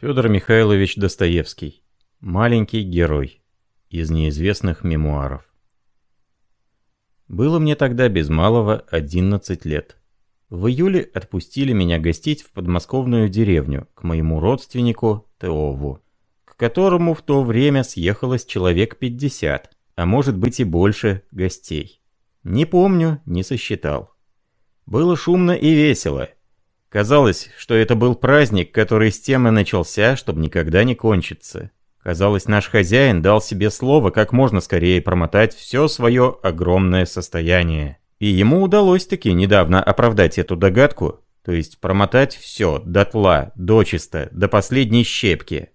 Федор Михайлович Достоевский. Маленький герой. Из неизвестных мемуаров. Было мне тогда без малого 11 лет. В июле отпустили меня гостить в подмосковную деревню к моему родственнику Теову, к которому в то время съехалось человек 50, а может быть и больше гостей. Не помню, не сосчитал. Было шумно и весело, Казалось, что это был праздник, который с тем и начался, чтобы никогда не кончиться. Казалось, наш хозяин дал себе слово как можно скорее промотать все свое огромное состояние. И ему удалось таки недавно оправдать эту догадку, то есть промотать все, дотла, дочисто, до последней щепки.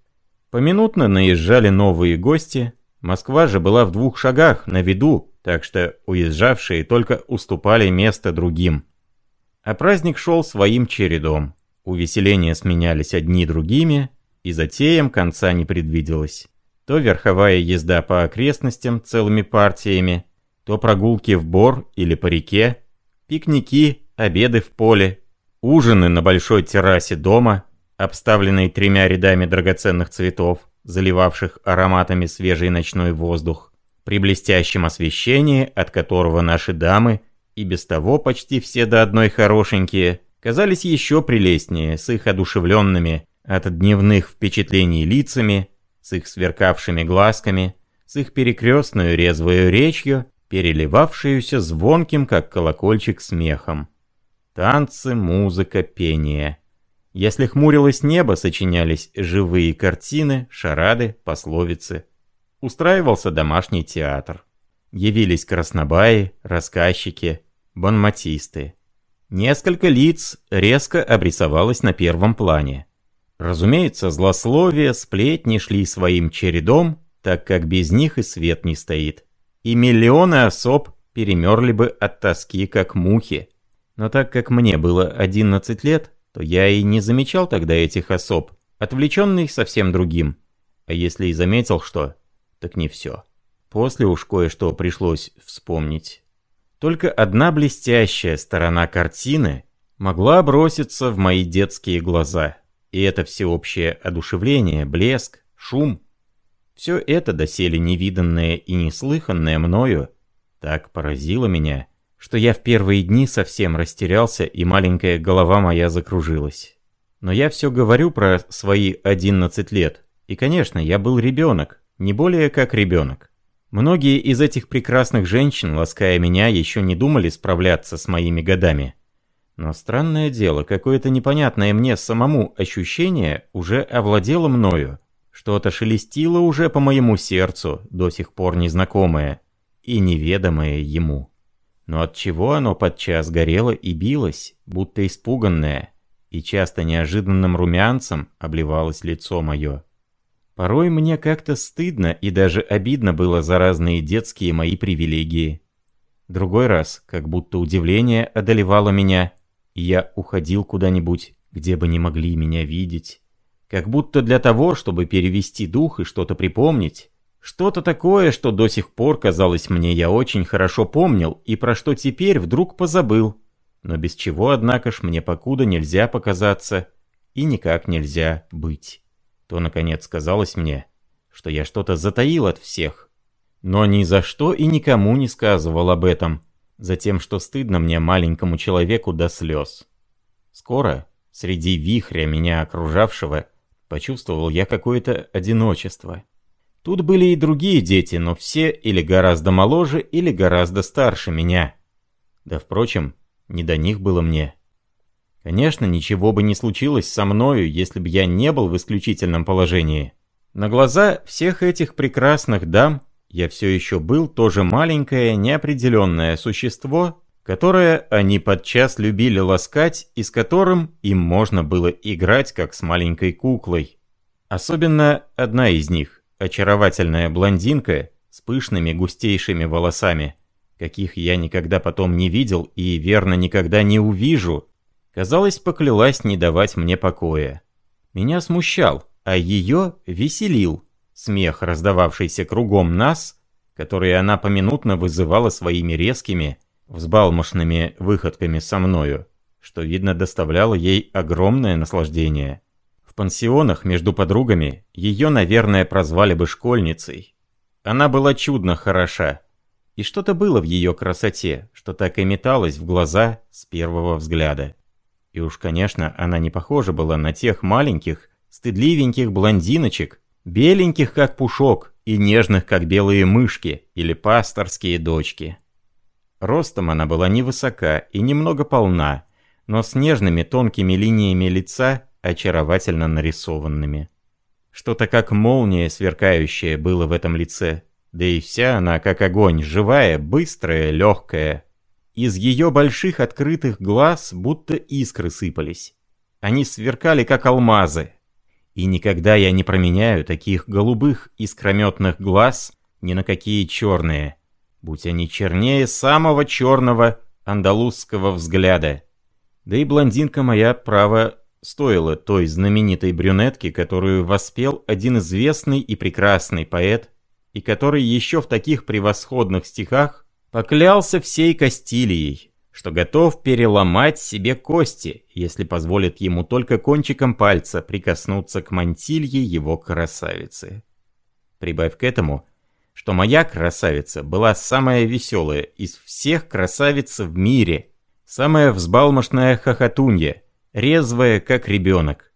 Поминутно наезжали новые гости, Москва же была в двух шагах, на виду, так что уезжавшие только уступали место другим. А праздник шел своим чередом. Увеселения сменялись одни другими, и затеям конца не предвиделось. То верховая езда по окрестностям целыми партиями, то прогулки в бор или по реке, пикники, обеды в поле, ужины на большой террасе дома, обставленной тремя рядами драгоценных цветов, заливавших ароматами свежий ночной воздух, при блестящем освещении, от которого наши дамы – и без того почти все до одной хорошенькие, казались еще прелестнее с их одушевленными от дневных впечатлений лицами, с их сверкавшими глазками, с их перекрестную резвую речью, переливавшуюся звонким, как колокольчик, смехом. Танцы, музыка, пение. Если хмурилось небо, сочинялись живые картины, шарады, пословицы. Устраивался домашний театр. Явились краснобаи, рассказчики, бонматисты. Несколько лиц резко обрисовалось на первом плане. Разумеется, злословие, сплетни шли своим чередом, так как без них и свет не стоит. И миллионы особ перемерли бы от тоски, как мухи. Но так как мне было 11 лет, то я и не замечал тогда этих особ, отвлеченный совсем другим. А если и заметил что, так не все. После уж кое-что пришлось вспомнить. Только одна блестящая сторона картины могла броситься в мои детские глаза. И это всеобщее одушевление, блеск, шум. Все это доселе невиданное и неслыханное мною так поразило меня, что я в первые дни совсем растерялся и маленькая голова моя закружилась. Но я все говорю про свои 11 лет, и, конечно, я был ребенок, не более как ребенок. Многие из этих прекрасных женщин, лаская меня, еще не думали справляться с моими годами. Но странное дело, какое-то непонятное мне самому ощущение уже овладело мною. Что-то шелестило уже по моему сердцу, до сих пор незнакомое и неведомое ему. Но от чего оно подчас горело и билось, будто испуганное, и часто неожиданным румянцем обливалось лицо мое. Порой мне как-то стыдно и даже обидно было за разные детские мои привилегии. Другой раз, как будто удивление одолевало меня, и я уходил куда-нибудь, где бы не могли меня видеть. Как будто для того, чтобы перевести дух и что-то припомнить. Что-то такое, что до сих пор казалось мне я очень хорошо помнил и про что теперь вдруг позабыл. Но без чего, однако ж, мне покуда нельзя показаться и никак нельзя быть то, наконец, казалось мне, что я что-то затаил от всех. Но ни за что и никому не сказывал об этом, за тем, что стыдно мне маленькому человеку до слез. Скоро, среди вихря меня окружавшего, почувствовал я какое-то одиночество. Тут были и другие дети, но все или гораздо моложе, или гораздо старше меня. Да, впрочем, не до них было мне. Конечно, ничего бы не случилось со мною, если бы я не был в исключительном положении. На глаза всех этих прекрасных дам я все еще был тоже маленькое, неопределенное существо, которое они подчас любили ласкать и с которым им можно было играть, как с маленькой куклой. Особенно одна из них, очаровательная блондинка с пышными густейшими волосами, каких я никогда потом не видел и верно никогда не увижу, казалось, поклялась не давать мне покоя. Меня смущал, а ее веселил смех, раздававшийся кругом нас, который она поминутно вызывала своими резкими, взбалмошными выходками со мною, что, видно, доставляло ей огромное наслаждение. В пансионах между подругами ее, наверное, прозвали бы школьницей. Она была чудно хороша. И что-то было в ее красоте, что так и металось в глаза с первого взгляда. И уж, конечно, она не похожа была на тех маленьких, стыдливеньких блондиночек, беленьких как пушок и нежных как белые мышки или пасторские дочки. Ростом она была невысока и немного полна, но с нежными тонкими линиями лица, очаровательно нарисованными. Что-то как молния сверкающая было в этом лице, да и вся она как огонь, живая, быстрая, легкая. Из ее больших открытых глаз будто искры сыпались. Они сверкали как алмазы. И никогда я не променяю таких голубых искрометных глаз ни на какие черные, будь они чернее самого черного андалузского взгляда. Да и блондинка моя, право, стоила той знаменитой брюнетки, которую воспел один известный и прекрасный поэт, и который еще в таких превосходных стихах поклялся всей Кастилией, что готов переломать себе кости, если позволит ему только кончиком пальца прикоснуться к мантилье его красавицы. Прибавь к этому, что моя красавица была самая веселая из всех красавиц в мире — Самая взбалмошная хохотунья, резвая, как ребенок.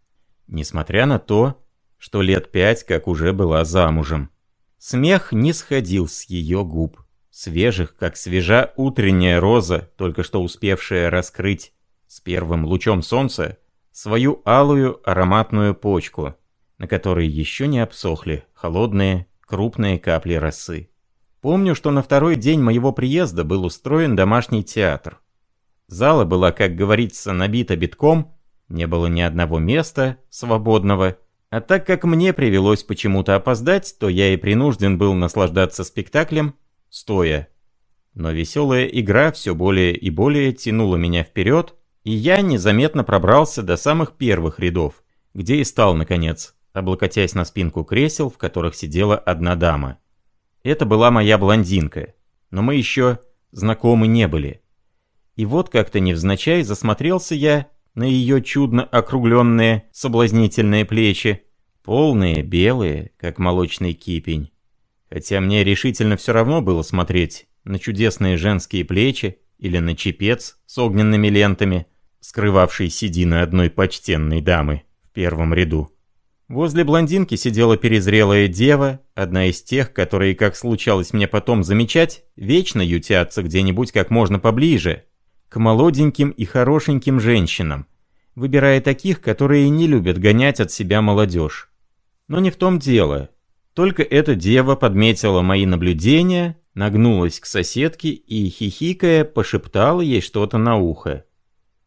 Несмотря на то, что лет пять, как уже была замужем. Смех не сходил с ее губ, свежих, как свежа утренняя роза, только что успевшая раскрыть с первым лучом солнца свою алую ароматную почку, на которой еще не обсохли холодные, крупные капли росы. Помню, что на второй день моего приезда был устроен домашний театр. Зала была, как говорится, набита битком, не было ни одного места свободного. А так как мне привелось почему-то опоздать, то я и принужден был наслаждаться спектаклем, стоя. Но веселая игра все более и более тянула меня вперед, и я незаметно пробрался до самых первых рядов, где и стал, наконец, облокотясь на спинку кресел, в которых сидела одна дама. Это была моя блондинка, но мы еще знакомы не были. И вот как-то невзначай засмотрелся я на ее чудно округленные соблазнительные плечи, полные, белые, как молочный кипень. Хотя мне решительно все равно было смотреть на чудесные женские плечи или на чепец с огненными лентами, скрывавший седины одной почтенной дамы в первом ряду. Возле блондинки сидела перезрелая дева, одна из тех, которые, как случалось мне потом замечать, вечно ютятся где-нибудь как можно поближе, к молоденьким и хорошеньким женщинам, выбирая таких, которые не любят гонять от себя молодежь. Но не в том дело. Только эта дева подметила мои наблюдения, нагнулась к соседке и, хихикая, пошептала ей что-то на ухо.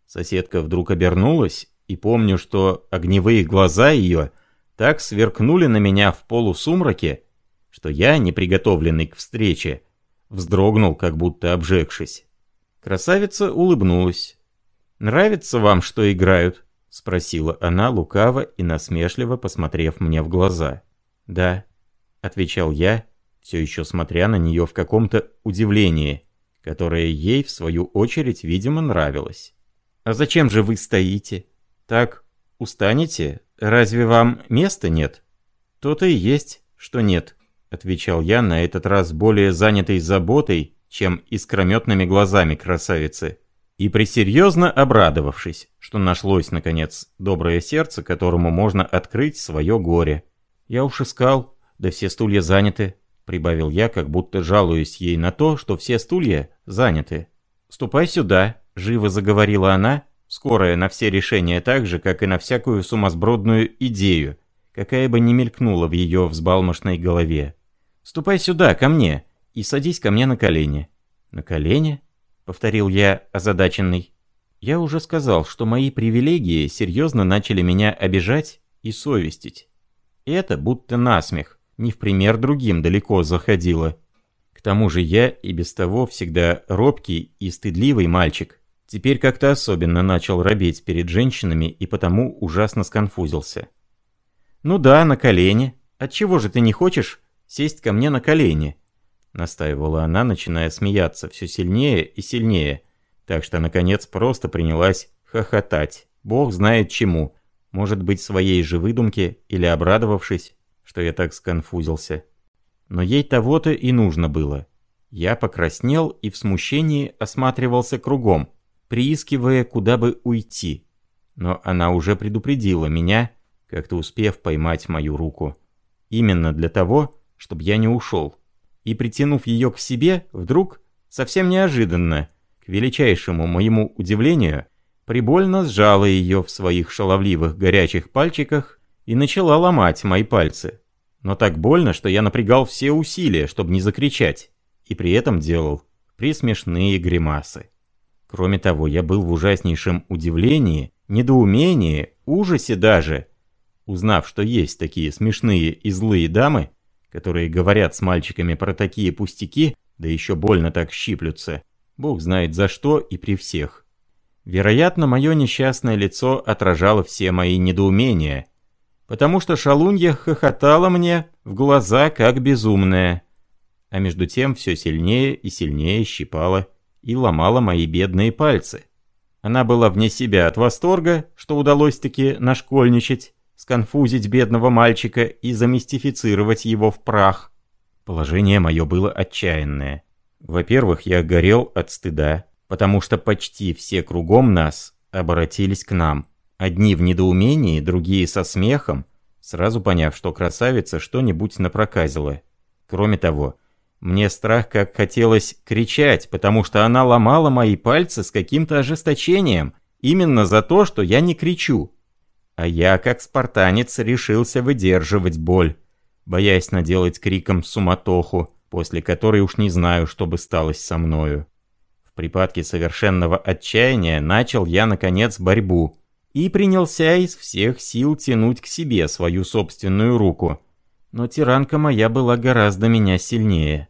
Соседка вдруг обернулась, и помню, что огневые глаза ее так сверкнули на меня в полусумраке, что я, неприготовленный к встрече, вздрогнул, как будто обжегшись. Красавица улыбнулась. «Нравится вам, что играют?» — спросила она лукаво и насмешливо, посмотрев мне в глаза. «Да», — отвечал я, все еще смотря на нее в каком-то удивлении, которое ей, в свою очередь, видимо, нравилось. «А зачем же вы стоите? Так, устанете? Разве вам места нет?» «То-то и есть, что нет», — отвечал я на этот раз более занятой заботой, чем искрометными глазами красавицы. И присерьезно обрадовавшись, что нашлось, наконец, доброе сердце, которому можно открыть свое горе. «Я уж искал, да все стулья заняты», — прибавил я, как будто жалуюсь ей на то, что все стулья заняты. «Ступай сюда», — живо заговорила она, скорая на все решения так же, как и на всякую сумасбродную идею, какая бы ни мелькнула в ее взбалмошной голове. «Ступай сюда, ко мне, и садись ко мне на колени». «На колени?» — повторил я, озадаченный. Я уже сказал, что мои привилегии серьезно начали меня обижать и совестить. Это будто насмех, не в пример другим далеко заходило. К тому же я и без того всегда робкий и стыдливый мальчик. Теперь как-то особенно начал робеть перед женщинами и потому ужасно сконфузился. «Ну да, на колени. Отчего же ты не хочешь сесть ко мне на колени?» — настаивала она, начиная смеяться все сильнее и сильнее, так что, наконец, просто принялась хохотать, бог знает чему, Может быть, своей же выдумке или обрадовавшись, что я так сконфузился. Но ей того-то и нужно было. Я покраснел и в смущении осматривался кругом, приискивая, куда бы уйти. Но она уже предупредила меня, как-то успев поймать мою руку. Именно для того, чтобы я не ушел. И притянув ее к себе, вдруг, совсем неожиданно, к величайшему моему удивлению, прибольно сжала ее в своих шаловливых горячих пальчиках и начала ломать мои пальцы. Но так больно, что я напрягал все усилия, чтобы не закричать, и при этом делал присмешные гримасы. Кроме того, я был в ужаснейшем удивлении, недоумении, ужасе даже, узнав, что есть такие смешные и злые дамы, которые говорят с мальчиками про такие пустяки, да еще больно так щиплются, бог знает за что и при всех. Вероятно, мое несчастное лицо отражало все мои недоумения, потому что шалунья хохотала мне в глаза как безумная, а между тем все сильнее и сильнее щипала и ломала мои бедные пальцы. Она была вне себя от восторга, что удалось-таки нашкольничать, сконфузить бедного мальчика и замистифицировать его в прах. Положение мое было отчаянное. Во-первых, я горел от стыда, потому что почти все кругом нас обратились к нам. Одни в недоумении, другие со смехом, сразу поняв, что красавица что-нибудь напроказила. Кроме того, мне страх как хотелось кричать, потому что она ломала мои пальцы с каким-то ожесточением, именно за то, что я не кричу. А я, как спартанец, решился выдерживать боль, боясь наделать криком суматоху, после которой уж не знаю, что бы сталось со мною. В припадке совершенного отчаяния начал я, наконец, борьбу и принялся из всех сил тянуть к себе свою собственную руку. Но тиранка моя была гораздо меня сильнее.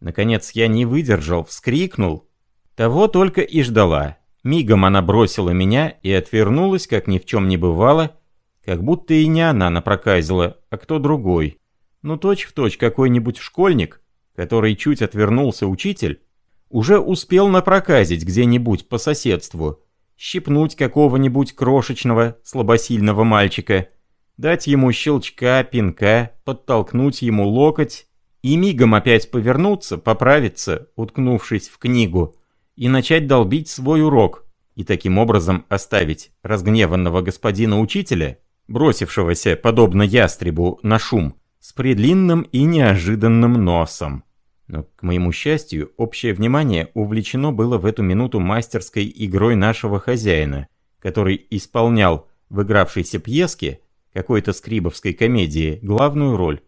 Наконец я не выдержал, вскрикнул. Того только и ждала. Мигом она бросила меня и отвернулась, как ни в чем не бывало, как будто и не она напроказила, а кто другой. Ну точь-в-точь какой-нибудь школьник, который чуть отвернулся учитель, уже успел напроказить где-нибудь по соседству, щипнуть какого-нибудь крошечного, слабосильного мальчика, дать ему щелчка, пинка, подтолкнуть ему локоть и мигом опять повернуться, поправиться, уткнувшись в книгу, и начать долбить свой урок, и таким образом оставить разгневанного господина учителя, бросившегося, подобно ястребу, на шум, с предлинным и неожиданным носом. Но, к моему счастью, общее внимание увлечено было в эту минуту мастерской игрой нашего хозяина, который исполнял в игравшейся пьеске какой-то скрибовской комедии главную роль.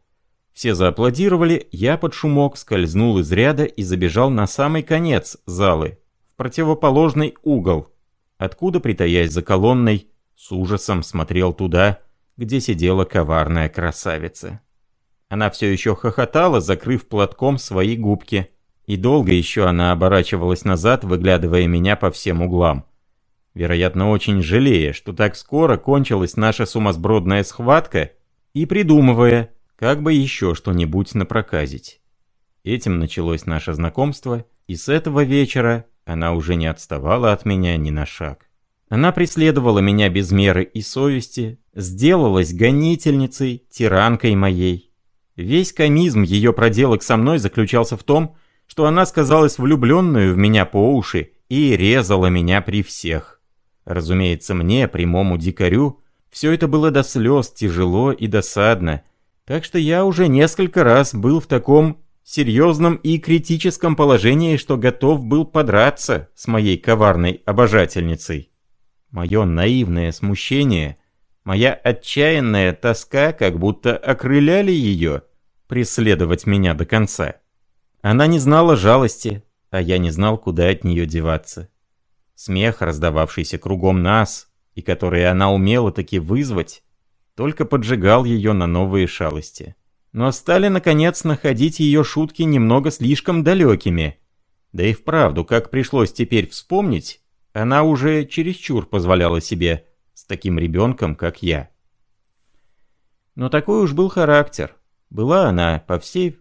Все зааплодировали, я под шумок скользнул из ряда и забежал на самый конец залы, в противоположный угол, откуда, притаясь за колонной, с ужасом смотрел туда, где сидела коварная красавица. Она все еще хохотала, закрыв платком свои губки, и долго еще она оборачивалась назад, выглядывая меня по всем углам. Вероятно, очень жалея, что так скоро кончилась наша сумасбродная схватка, и придумывая, как бы еще что-нибудь напроказить. Этим началось наше знакомство, и с этого вечера она уже не отставала от меня ни на шаг. Она преследовала меня без меры и совести, сделалась гонительницей, тиранкой моей. Весь комизм ее проделок со мной заключался в том, что она сказалась влюбленную в меня по уши и резала меня при всех. Разумеется, мне, прямому дикарю, все это было до слез тяжело и досадно, так что я уже несколько раз был в таком серьезном и критическом положении, что готов был подраться с моей коварной обожательницей. Мое наивное смущение, моя отчаянная тоска как будто окрыляли ее преследовать меня до конца. Она не знала жалости, а я не знал, куда от нее деваться. Смех, раздававшийся кругом нас, и который она умела таки вызвать, только поджигал ее на новые шалости. Но стали, наконец, находить ее шутки немного слишком далекими. Да и вправду, как пришлось теперь вспомнить, она уже чересчур позволяла себе с таким ребенком, как я. Но такой уж был характер. Была она по всей...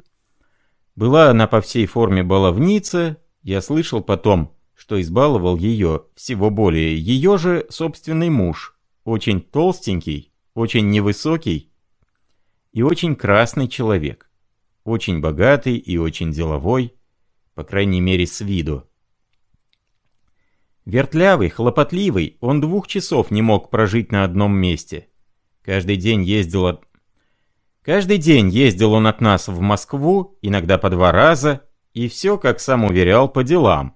Была она по всей форме баловница, я слышал потом, что избаловал ее всего более ее же собственный муж, очень толстенький, очень невысокий и очень красный человек. Очень богатый и очень деловой, по крайней мере с виду. Вертлявый, хлопотливый, он двух часов не мог прожить на одном месте. Каждый день ездил от... Каждый день ездил он от нас в Москву, иногда по два раза, и все, как сам уверял, по делам.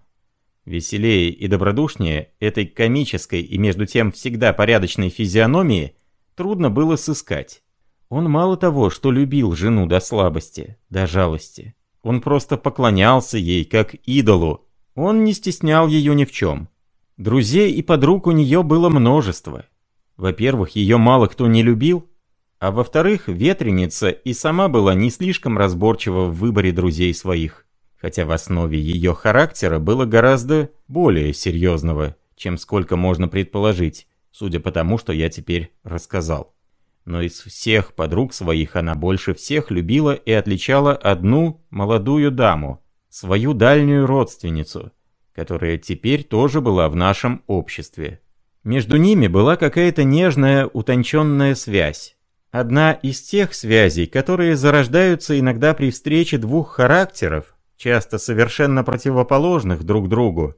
Веселее и добродушнее этой комической и между тем всегда порядочной физиономии трудно было сыскать. Он мало того, что любил жену до слабости, до жалости. Он просто поклонялся ей, как идолу. Он не стеснял ее ни в чем. Друзей и подруг у нее было множество. Во-первых, ее мало кто не любил, а во-вторых, ветреница и сама была не слишком разборчива в выборе друзей своих, хотя в основе ее характера было гораздо более серьезного, чем сколько можно предположить, судя по тому, что я теперь рассказал. Но из всех подруг своих она больше всех любила и отличала одну молодую даму, свою дальнюю родственницу, которая теперь тоже была в нашем обществе. Между ними была какая-то нежная, утонченная связь. Одна из тех связей, которые зарождаются иногда при встрече двух характеров, часто совершенно противоположных друг другу,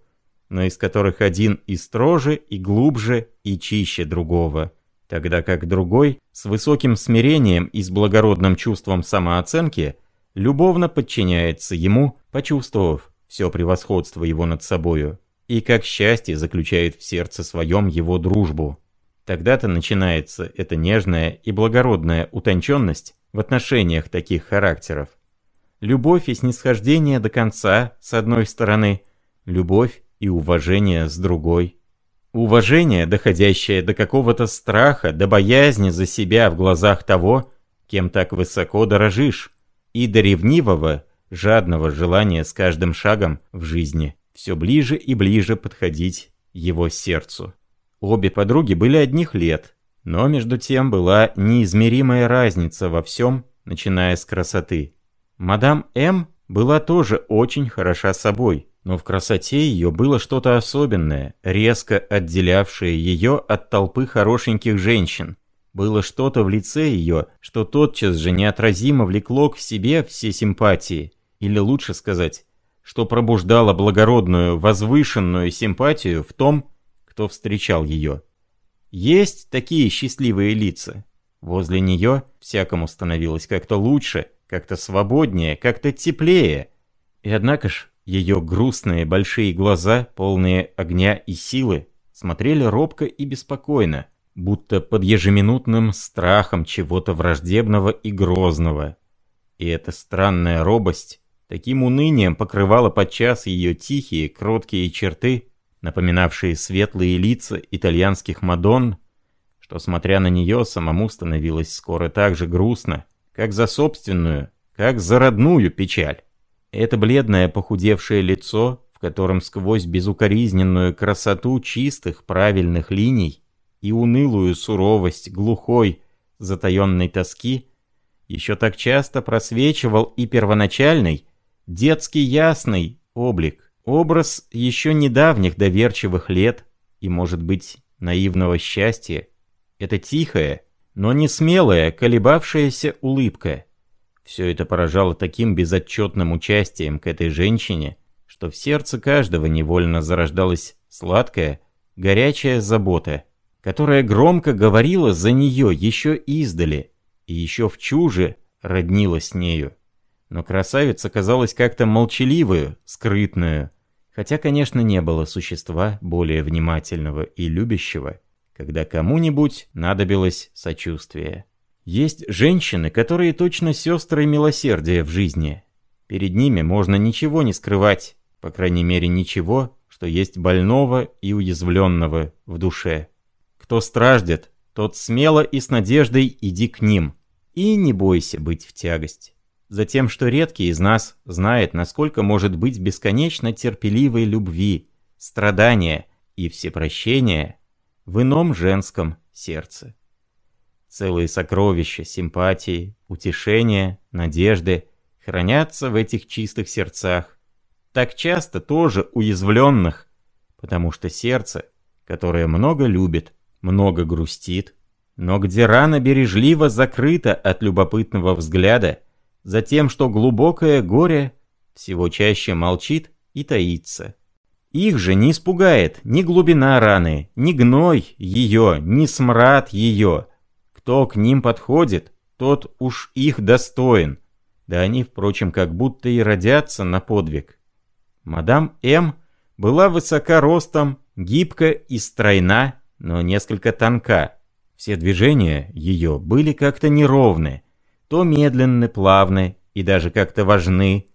но из которых один и строже, и глубже, и чище другого, тогда как другой, с высоким смирением и с благородным чувством самооценки, любовно подчиняется ему, почувствовав, все превосходство его над собою, и как счастье заключает в сердце своем его дружбу. Тогда-то начинается эта нежная и благородная утонченность в отношениях таких характеров. Любовь и снисхождение до конца, с одной стороны, любовь и уважение с другой. Уважение, доходящее до какого-то страха, до боязни за себя в глазах того, кем так высоко дорожишь, и до ревнивого, жадного желания с каждым шагом в жизни все ближе и ближе подходить его сердцу. Обе подруги были одних лет, но между тем была неизмеримая разница во всем, начиная с красоты. Мадам М. была тоже очень хороша собой, но в красоте ее было что-то особенное, резко отделявшее ее от толпы хорошеньких женщин. Было что-то в лице ее, что тотчас же неотразимо влекло к себе все симпатии, или лучше сказать, что пробуждало благородную, возвышенную симпатию в том, кто встречал ее. Есть такие счастливые лица. Возле нее всякому становилось как-то лучше, как-то свободнее, как-то теплее. И однако ж, ее грустные большие глаза, полные огня и силы, смотрели робко и беспокойно, будто под ежеминутным страхом чего-то враждебного и грозного. И эта странная робость Таким унынием покрывала подчас ее тихие, кроткие черты, напоминавшие светлые лица итальянских мадонн, что, смотря на нее, самому становилось скоро так же грустно, как за собственную, как за родную печаль. Это бледное похудевшее лицо, в котором сквозь безукоризненную красоту чистых правильных линий и унылую суровость глухой, затаенной тоски, еще так часто просвечивал и первоначальный, Детский ясный облик, образ еще недавних доверчивых лет и, может быть, наивного счастья. Это тихая, но не смелая, колебавшаяся улыбка. Все это поражало таким безотчетным участием к этой женщине, что в сердце каждого невольно зарождалась сладкая, горячая забота, которая громко говорила за нее еще издали и еще в чуже роднилась с нею. Но красавица казалась как-то молчаливую, скрытную, хотя, конечно, не было существа более внимательного и любящего, когда кому-нибудь надобилось сочувствие. Есть женщины, которые точно сестры милосердия в жизни. Перед ними можно ничего не скрывать, по крайней мере ничего, что есть больного и уязвленного в душе. Кто страждет, тот смело и с надеждой иди к ним, и не бойся быть в тягость. Затем, что редкий из нас знает, насколько может быть бесконечно терпеливой любви, страдания и всепрощения в ином женском сердце. Целые сокровища симпатии, утешения, надежды хранятся в этих чистых сердцах, так часто тоже уязвленных, потому что сердце, которое много любит, много грустит, но где рана бережливо закрыта от любопытного взгляда, за тем, что глубокое горе всего чаще молчит и таится. Их же не испугает ни глубина раны, ни гной ее, ни смрад ее. Кто к ним подходит, тот уж их достоин. Да они, впрочем, как будто и родятся на подвиг. Мадам М. была высока ростом, гибка и стройна, но несколько тонка. Все движения ее были как-то неровны, то медленны, плавны и даже как-то важны,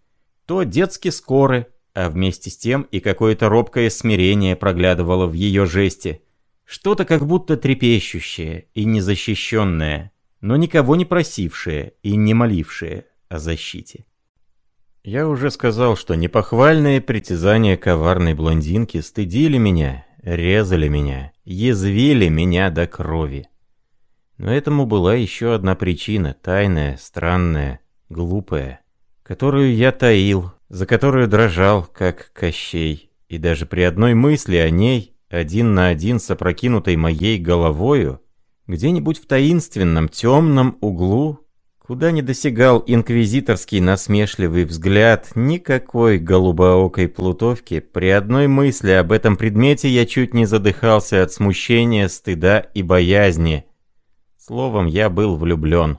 то детски скоры, а вместе с тем и какое-то робкое смирение проглядывало в ее жесте. Что-то как будто трепещущее и незащищенное, но никого не просившее и не молившее о защите. Я уже сказал, что непохвальные притязания коварной блондинки стыдили меня, резали меня, язвили меня до крови. Но этому была еще одна причина, тайная, странная, глупая, которую я таил, за которую дрожал, как Кощей, и даже при одной мысли о ней, один на один с опрокинутой моей головою, где-нибудь в таинственном темном углу, куда не досягал инквизиторский насмешливый взгляд никакой голубоокой плутовки, при одной мысли об этом предмете я чуть не задыхался от смущения, стыда и боязни. Словом, я был влюблен.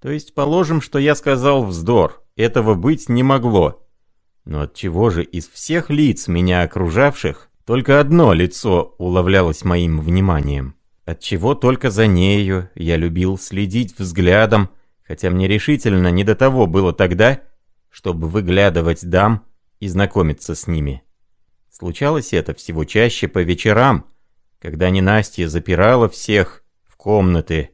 То есть положим, что я сказал вздор, этого быть не могло. Но от чего же из всех лиц меня окружавших только одно лицо уловлялось моим вниманием? Отчего только за нею я любил следить взглядом, хотя мне решительно не до того было тогда, чтобы выглядывать дам и знакомиться с ними. Случалось это всего чаще по вечерам, когда ненастье запирала всех комнаты,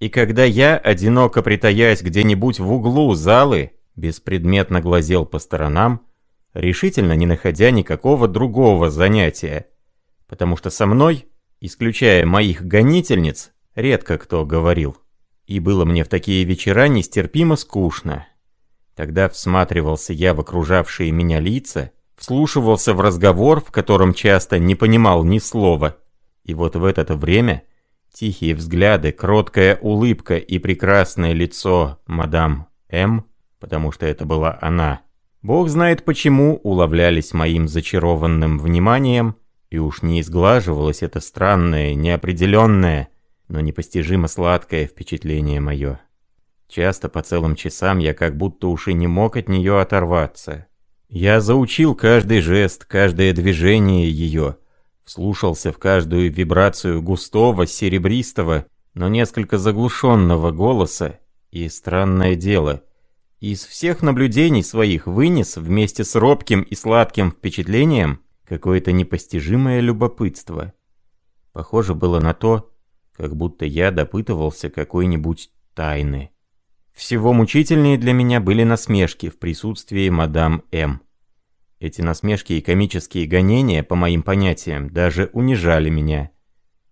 и когда я, одиноко притаясь где-нибудь в углу залы, беспредметно глазел по сторонам, решительно не находя никакого другого занятия, потому что со мной, исключая моих гонительниц, редко кто говорил. И было мне в такие вечера нестерпимо скучно. Тогда всматривался я в окружавшие меня лица, вслушивался в разговор, в котором часто не понимал ни слова. И вот в это время тихие взгляды, кроткая улыбка и прекрасное лицо мадам М, потому что это была она, Бог знает почему уловлялись моим зачарованным вниманием, и уж не изглаживалось это странное, неопределенное, но непостижимо сладкое впечатление мое. Часто по целым часам я как будто уж и не мог от нее оторваться. Я заучил каждый жест, каждое движение ее, вслушался в каждую вибрацию густого, серебристого, но несколько заглушенного голоса, и странное дело — из всех наблюдений своих вынес вместе с робким и сладким впечатлением какое-то непостижимое любопытство. Похоже было на то, как будто я допытывался какой-нибудь тайны. Всего мучительнее для меня были насмешки в присутствии мадам М. Эти насмешки и комические гонения, по моим понятиям, даже унижали меня.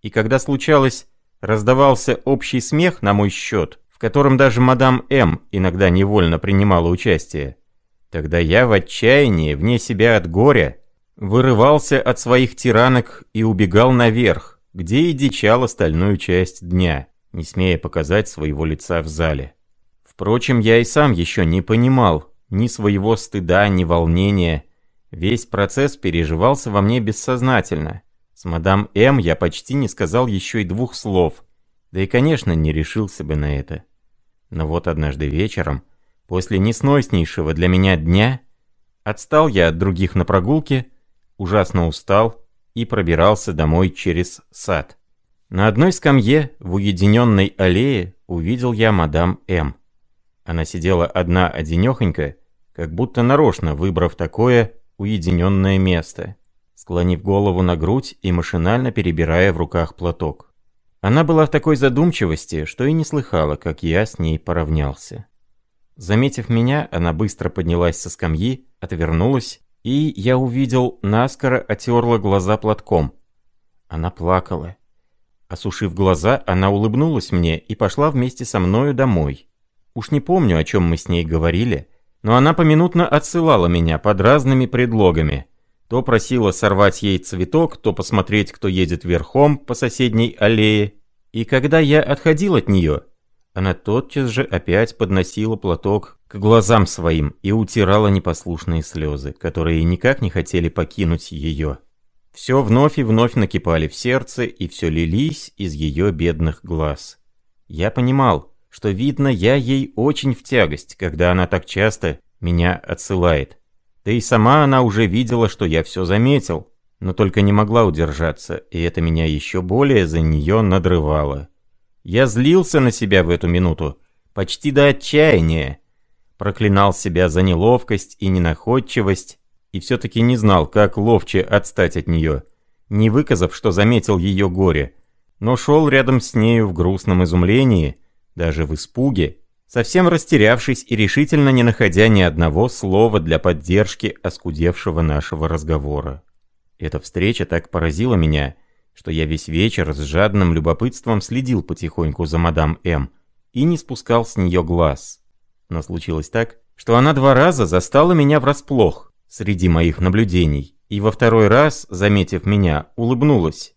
И когда случалось, раздавался общий смех на мой счет, котором даже мадам М. иногда невольно принимала участие. Тогда я в отчаянии, вне себя от горя, вырывался от своих тиранок и убегал наверх, где и дичал остальную часть дня, не смея показать своего лица в зале. Впрочем, я и сам еще не понимал ни своего стыда, ни волнения. Весь процесс переживался во мне бессознательно. С мадам М я почти не сказал еще и двух слов, да и, конечно, не решился бы на это. Но вот однажды вечером, после несноснейшего для меня дня, отстал я от других на прогулке, ужасно устал и пробирался домой через сад. На одной скамье в уединенной аллее увидел я мадам М. Она сидела одна-одинехонька, как будто нарочно выбрав такое уединенное место, склонив голову на грудь и машинально перебирая в руках платок. Она была в такой задумчивости, что и не слыхала, как я с ней поравнялся. Заметив меня, она быстро поднялась со скамьи, отвернулась, и я увидел, наскоро отерла глаза платком. Она плакала. Осушив глаза, она улыбнулась мне и пошла вместе со мною домой. Уж не помню, о чем мы с ней говорили, но она поминутно отсылала меня под разными предлогами. то просила сорвать ей цветок, то посмотреть, кто едет верхом по соседней аллее. И когда я отходил от нее, она тотчас же опять подносила платок к глазам своим и утирала непослушные слезы, которые никак не хотели покинуть ее. Все вновь и вновь накипали в сердце и все лились из ее бедных глаз. Я понимал, что видно я ей очень в тягость, когда она так часто меня отсылает. Да и сама она уже видела, что я все заметил, но только не могла удержаться, и это меня еще более за нее надрывало. Я злился на себя в эту минуту, почти до отчаяния. Проклинал себя за неловкость и ненаходчивость, и все-таки не знал, как ловче отстать от нее, не выказав, что заметил ее горе, но шел рядом с нею в грустном изумлении, даже в испуге, совсем растерявшись и решительно не находя ни одного слова для поддержки оскудевшего нашего разговора. Эта встреча так поразила меня, что я весь вечер с жадным любопытством следил потихоньку за мадам М. и не спускал с нее глаз. Но случилось так, что она два раза застала меня врасплох среди моих наблюдений, и во второй раз, заметив меня, улыбнулась.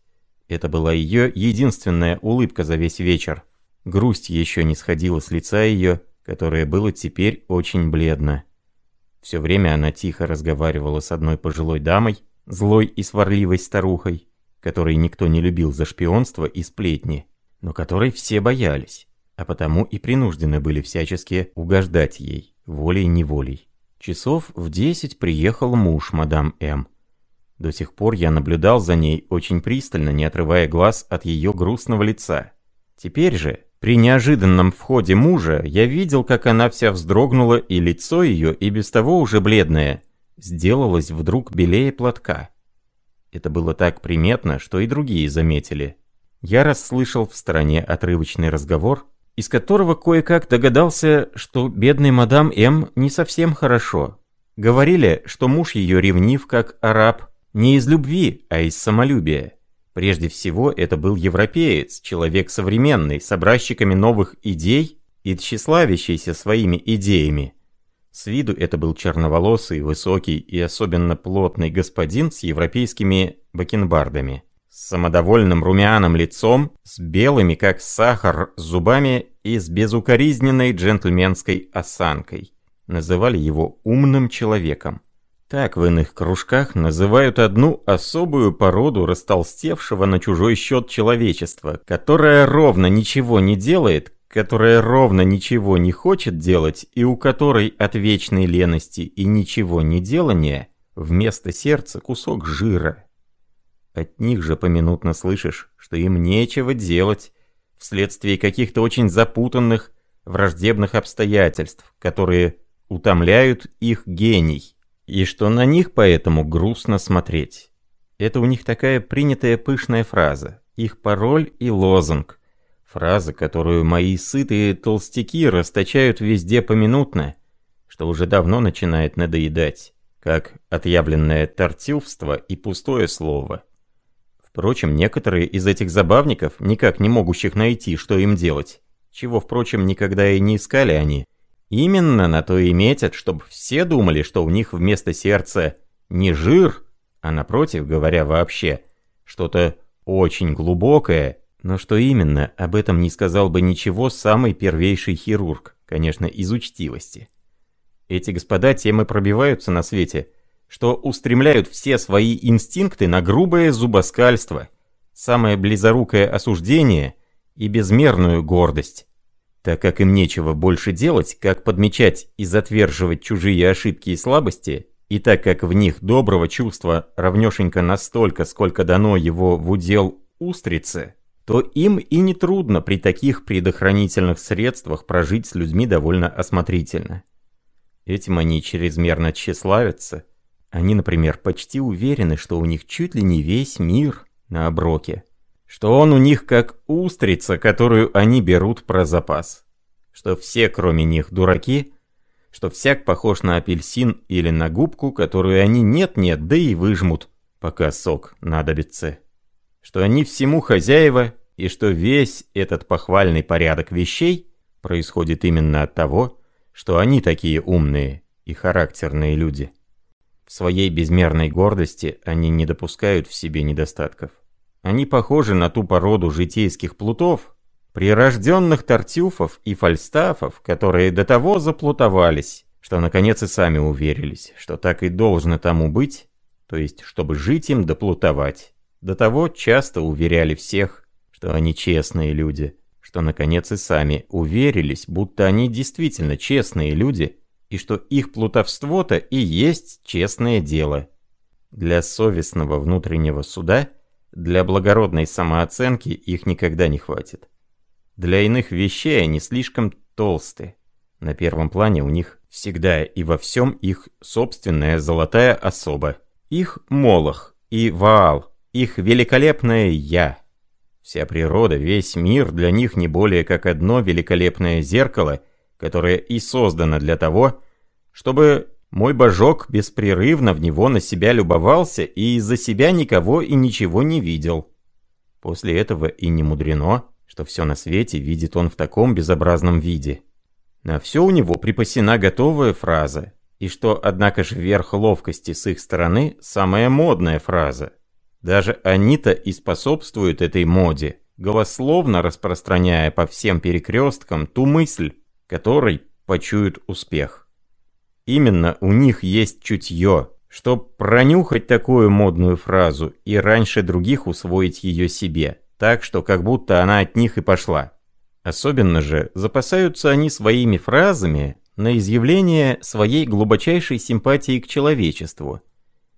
Это была ее единственная улыбка за весь вечер. Грусть еще не сходила с лица ее, которое было теперь очень бледно. Все время она тихо разговаривала с одной пожилой дамой, злой и сварливой старухой, которой никто не любил за шпионство и сплетни, но которой все боялись, а потому и принуждены были всячески угождать ей, волей-неволей. Часов в десять приехал муж мадам М. До сих пор я наблюдал за ней очень пристально, не отрывая глаз от ее грустного лица. Теперь же, при неожиданном входе мужа, я видел, как она вся вздрогнула, и лицо ее, и без того уже бледное, сделалось вдруг белее платка. Это было так приметно, что и другие заметили. Я расслышал в стороне отрывочный разговор, из которого кое-как догадался, что бедный мадам М не совсем хорошо. Говорили, что муж ее ревнив, как араб, не из любви, а из самолюбия. Прежде всего, это был европеец, человек современный, с образчиками новых идей и тщеславящийся своими идеями. С виду это был черноволосый, высокий и особенно плотный господин с европейскими бакенбардами, с самодовольным румяным лицом, с белыми, как сахар, зубами и с безукоризненной джентльменской осанкой. Называли его умным человеком. Так в иных кружках называют одну особую породу растолстевшего на чужой счет человечества, которое ровно ничего не делает, которая ровно ничего не хочет делать и у которой от вечной лености и ничего не делания вместо сердца кусок жира. От них же поминутно слышишь, что им нечего делать вследствие каких-то очень запутанных, враждебных обстоятельств, которые утомляют их гений, и что на них поэтому грустно смотреть. Это у них такая принятая пышная фраза, их пароль и лозунг – Фраза, которую мои сытые толстяки расточают везде поминутно, что уже давно начинает надоедать, как отъявленное тортилство и пустое слово. Впрочем, некоторые из этих забавников, никак не могущих найти, что им делать, чего, впрочем, никогда и не искали они, именно на то и метят, чтобы все думали, что у них вместо сердца не жир, а напротив, говоря вообще, что-то очень глубокое но что именно, об этом не сказал бы ничего самый первейший хирург, конечно, из учтивости. Эти господа тем и пробиваются на свете, что устремляют все свои инстинкты на грубое зубоскальство, самое близорукое осуждение и безмерную гордость. Так как им нечего больше делать, как подмечать и затверживать чужие ошибки и слабости, и так как в них доброго чувства равнешенько настолько, сколько дано его в удел устрицы, то им и не трудно при таких предохранительных средствах прожить с людьми довольно осмотрительно. Этим они чрезмерно тщеславятся. Они, например, почти уверены, что у них чуть ли не весь мир на оброке. Что он у них как устрица, которую они берут про запас. Что все, кроме них, дураки. Что всяк похож на апельсин или на губку, которую они нет-нет, да и выжмут, пока сок надобится что они всему хозяева и что весь этот похвальный порядок вещей происходит именно от того, что они такие умные и характерные люди. В своей безмерной гордости они не допускают в себе недостатков. Они похожи на ту породу житейских плутов, прирожденных тартюфов и фальстафов, которые до того заплутовались, что наконец и сами уверились, что так и должно тому быть, то есть чтобы жить им доплутовать. До того часто уверяли всех, что они честные люди, что наконец и сами уверились, будто они действительно честные люди, и что их плутовство-то и есть честное дело. Для совестного внутреннего суда – для благородной самооценки их никогда не хватит. Для иных вещей они слишком толсты. На первом плане у них всегда и во всем их собственная золотая особа. Их Молох и Ваал, их великолепное «Я». Вся природа, весь мир для них не более как одно великолепное зеркало, которое и создано для того, чтобы мой божок беспрерывно в него на себя любовался и из-за себя никого и ничего не видел. После этого и не мудрено, что все на свете видит он в таком безобразном виде. На все у него припасена готовая фраза, и что, однако же, верх ловкости с их стороны – самая модная фраза. Даже они-то и способствуют этой моде, голословно распространяя по всем перекресткам ту мысль, которой почуют успех. Именно у них есть чутье, чтоб пронюхать такую модную фразу и раньше других усвоить ее себе, так что как будто она от них и пошла. Особенно же запасаются они своими фразами на изъявление своей глубочайшей симпатии к человечеству,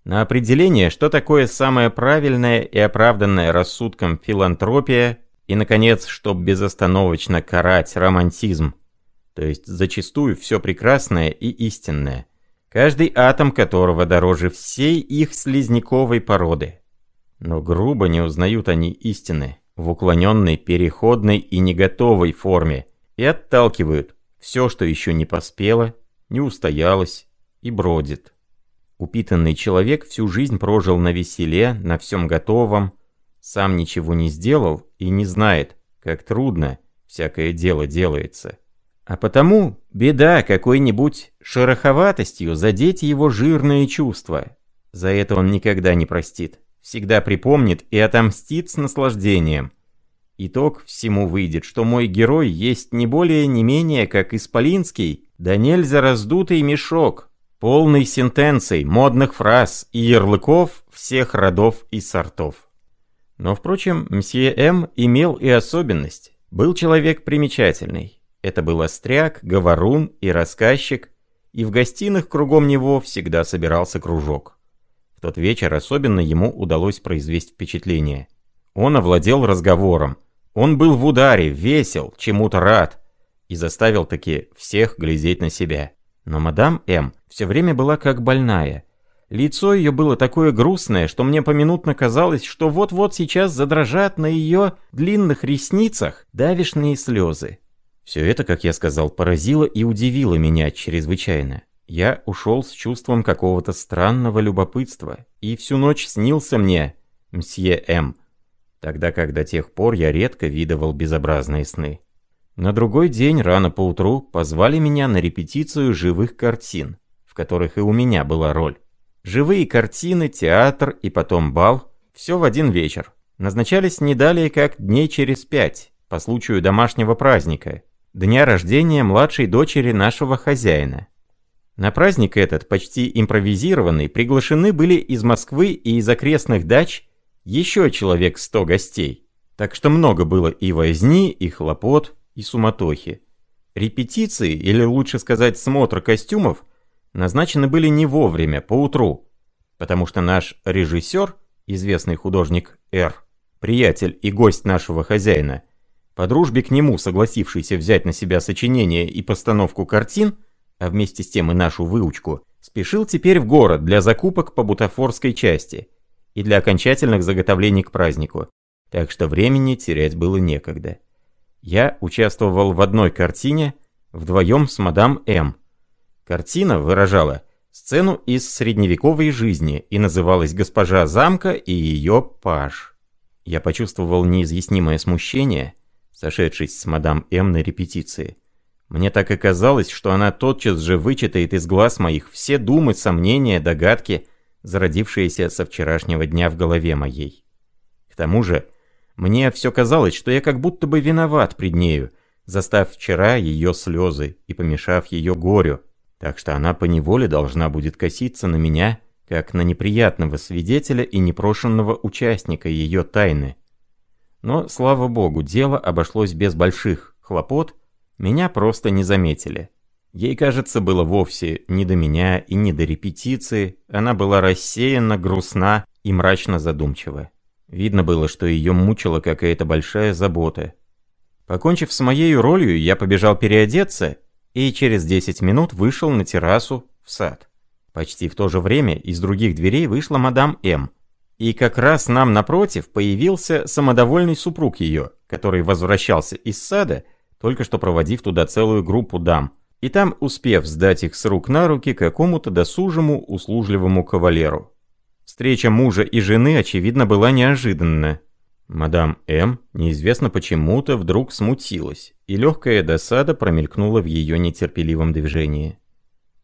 на определение, что такое самое правильное и оправданное рассудком филантропия, и, наконец, чтоб безостановочно карать романтизм, то есть зачастую все прекрасное и истинное, каждый атом которого дороже всей их слизняковой породы. Но грубо не узнают они истины в уклоненной, переходной и неготовой форме и отталкивают все, что еще не поспело, не устоялось и бродит. Упитанный человек всю жизнь прожил на веселе, на всем готовом, сам ничего не сделал и не знает, как трудно всякое дело делается. А потому беда какой-нибудь шероховатостью задеть его жирные чувства. За это он никогда не простит. Всегда припомнит и отомстит с наслаждением. Итог всему выйдет, что мой герой есть не более не менее, как исполинский, да нельзя раздутый мешок, полный сентенций, модных фраз и ярлыков всех родов и сортов. Но, впрочем, мсье М. имел и особенность. Был человек примечательный. Это был остряк, говорун и рассказчик, и в гостиных кругом него всегда собирался кружок. В тот вечер особенно ему удалось произвести впечатление. Он овладел разговором. Он был в ударе, весел, чему-то рад, и заставил таки всех глядеть на себя. Но мадам М. все время была как больная. Лицо ее было такое грустное, что мне поминутно казалось, что вот-вот сейчас задрожат на ее длинных ресницах давишные слезы. Все это, как я сказал, поразило и удивило меня чрезвычайно. Я ушел с чувством какого-то странного любопытства, и всю ночь снился мне, мсье М., тогда как до тех пор я редко видывал безобразные сны. На другой день, рано поутру, позвали меня на репетицию живых картин, в которых и у меня была роль. Живые картины, театр и потом бал – все в один вечер. Назначались не далее, как дней через пять, по случаю домашнего праздника, дня рождения младшей дочери нашего хозяина. На праздник этот, почти импровизированный, приглашены были из Москвы и из окрестных дач еще человек сто гостей. Так что много было и возни, и хлопот, и суматохи. Репетиции, или лучше сказать смотр костюмов, назначены были не вовремя, поутру, потому что наш режиссер, известный художник Р., приятель и гость нашего хозяина, по дружбе к нему, согласившийся взять на себя сочинение и постановку картин, а вместе с тем и нашу выучку, спешил теперь в город для закупок по бутафорской части и для окончательных заготовлений к празднику, так что времени терять было некогда. Я участвовал в одной картине вдвоем с мадам М. Картина выражала сцену из средневековой жизни и называлась «Госпожа замка и ее паж». Я почувствовал неизъяснимое смущение – сошедшись с мадам М на репетиции. Мне так и казалось, что она тотчас же вычитает из глаз моих все думы, сомнения, догадки, зародившиеся со вчерашнего дня в голове моей. К тому же, мне все казалось, что я как будто бы виноват пред нею, застав вчера ее слезы и помешав ее горю, так что она поневоле должна будет коситься на меня, как на неприятного свидетеля и непрошенного участника ее тайны. Но, слава богу, дело обошлось без больших хлопот, меня просто не заметили. Ей, кажется, было вовсе не до меня и не до репетиции, она была рассеяна, грустна и мрачно задумчива. Видно было, что ее мучила какая-то большая забота. Покончив с моей ролью, я побежал переодеться и через 10 минут вышел на террасу в сад. Почти в то же время из других дверей вышла мадам М. И как раз нам напротив появился самодовольный супруг ее, который возвращался из сада только что проводив туда целую группу дам, и там успев сдать их с рук на руки какому-то досужему услужливому кавалеру. Встреча мужа и жены, очевидно, была неожиданна. Мадам М. неизвестно почему-то вдруг смутилась, и легкая досада промелькнула в ее нетерпеливом движении.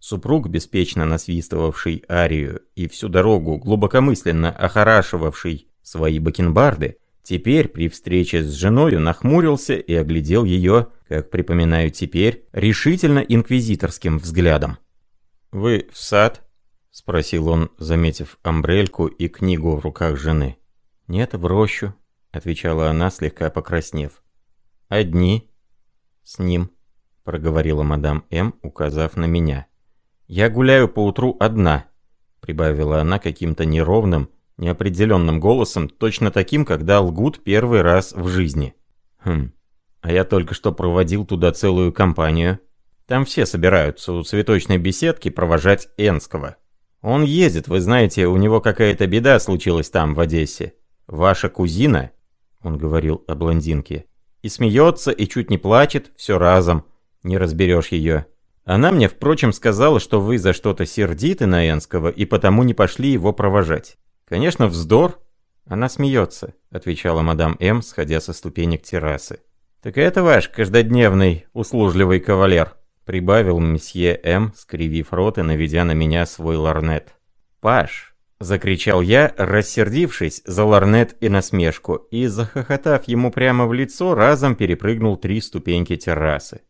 Супруг, беспечно насвистывавший арию и всю дорогу глубокомысленно охорашивавший свои бакенбарды, Теперь при встрече с женою нахмурился и оглядел ее, как припоминаю теперь, решительно инквизиторским взглядом. «Вы в сад?» — спросил он, заметив амбрельку и книгу в руках жены. «Нет, в рощу», — отвечала она, слегка покраснев. «Одни?» «С ним», — проговорила мадам М., указав на меня. «Я гуляю поутру одна», — прибавила она каким-то неровным, неопределенным голосом, точно таким, когда лгут первый раз в жизни. Хм, а я только что проводил туда целую компанию. Там все собираются у цветочной беседки провожать Энского. Он ездит, вы знаете, у него какая-то беда случилась там, в Одессе. Ваша кузина, он говорил о блондинке, и смеется, и чуть не плачет, все разом, не разберешь ее. Она мне, впрочем, сказала, что вы за что-то сердиты на Энского и потому не пошли его провожать. «Конечно, вздор!» «Она смеется», — отвечала мадам М., сходя со ступенек террасы. «Так это ваш каждодневный услужливый кавалер», — прибавил месье М., скривив рот и наведя на меня свой ларнет. «Паш!» — закричал я, рассердившись за ларнет и насмешку, и, захохотав ему прямо в лицо, разом перепрыгнул три ступеньки террасы.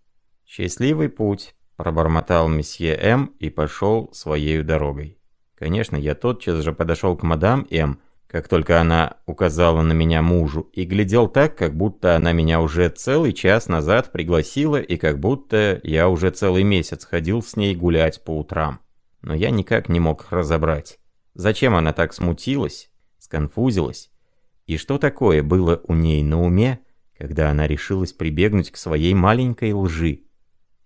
«Счастливый путь!» — пробормотал месье М. и пошел своей дорогой. Конечно, я тотчас же подошел к мадам М, как только она указала на меня мужу, и глядел так, как будто она меня уже целый час назад пригласила, и как будто я уже целый месяц ходил с ней гулять по утрам. Но я никак не мог разобрать, зачем она так смутилась, сконфузилась, и что такое было у ней на уме, когда она решилась прибегнуть к своей маленькой лжи.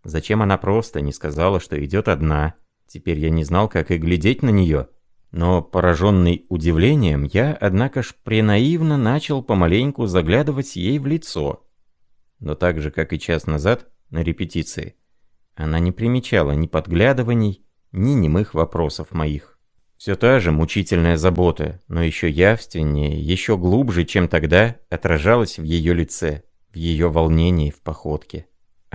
Зачем она просто не сказала, что идет одна, Теперь я не знал, как и глядеть на нее. Но, пораженный удивлением, я, однако ж, пренаивно начал помаленьку заглядывать ей в лицо. Но так же, как и час назад, на репетиции, она не примечала ни подглядываний, ни немых вопросов моих. Все та же мучительная забота, но еще явственнее, еще глубже, чем тогда, отражалась в ее лице, в ее волнении, в походке.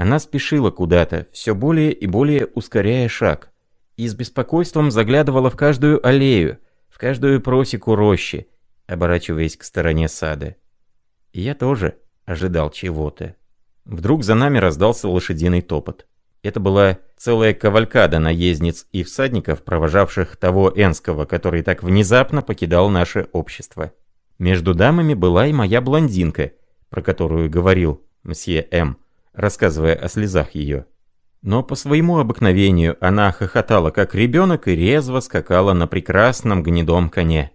Она спешила куда-то, все более и более ускоряя шаг и с беспокойством заглядывала в каждую аллею, в каждую просеку рощи, оборачиваясь к стороне сада. Я тоже ожидал чего-то. Вдруг за нами раздался лошадиный топот. Это была целая кавалькада наездниц и всадников, провожавших того Энского, который так внезапно покидал наше общество. Между дамами была и моя блондинка, про которую говорил мсье М., рассказывая о слезах ее. Но по своему обыкновению она хохотала как ребенок и резво скакала на прекрасном гнедом коне.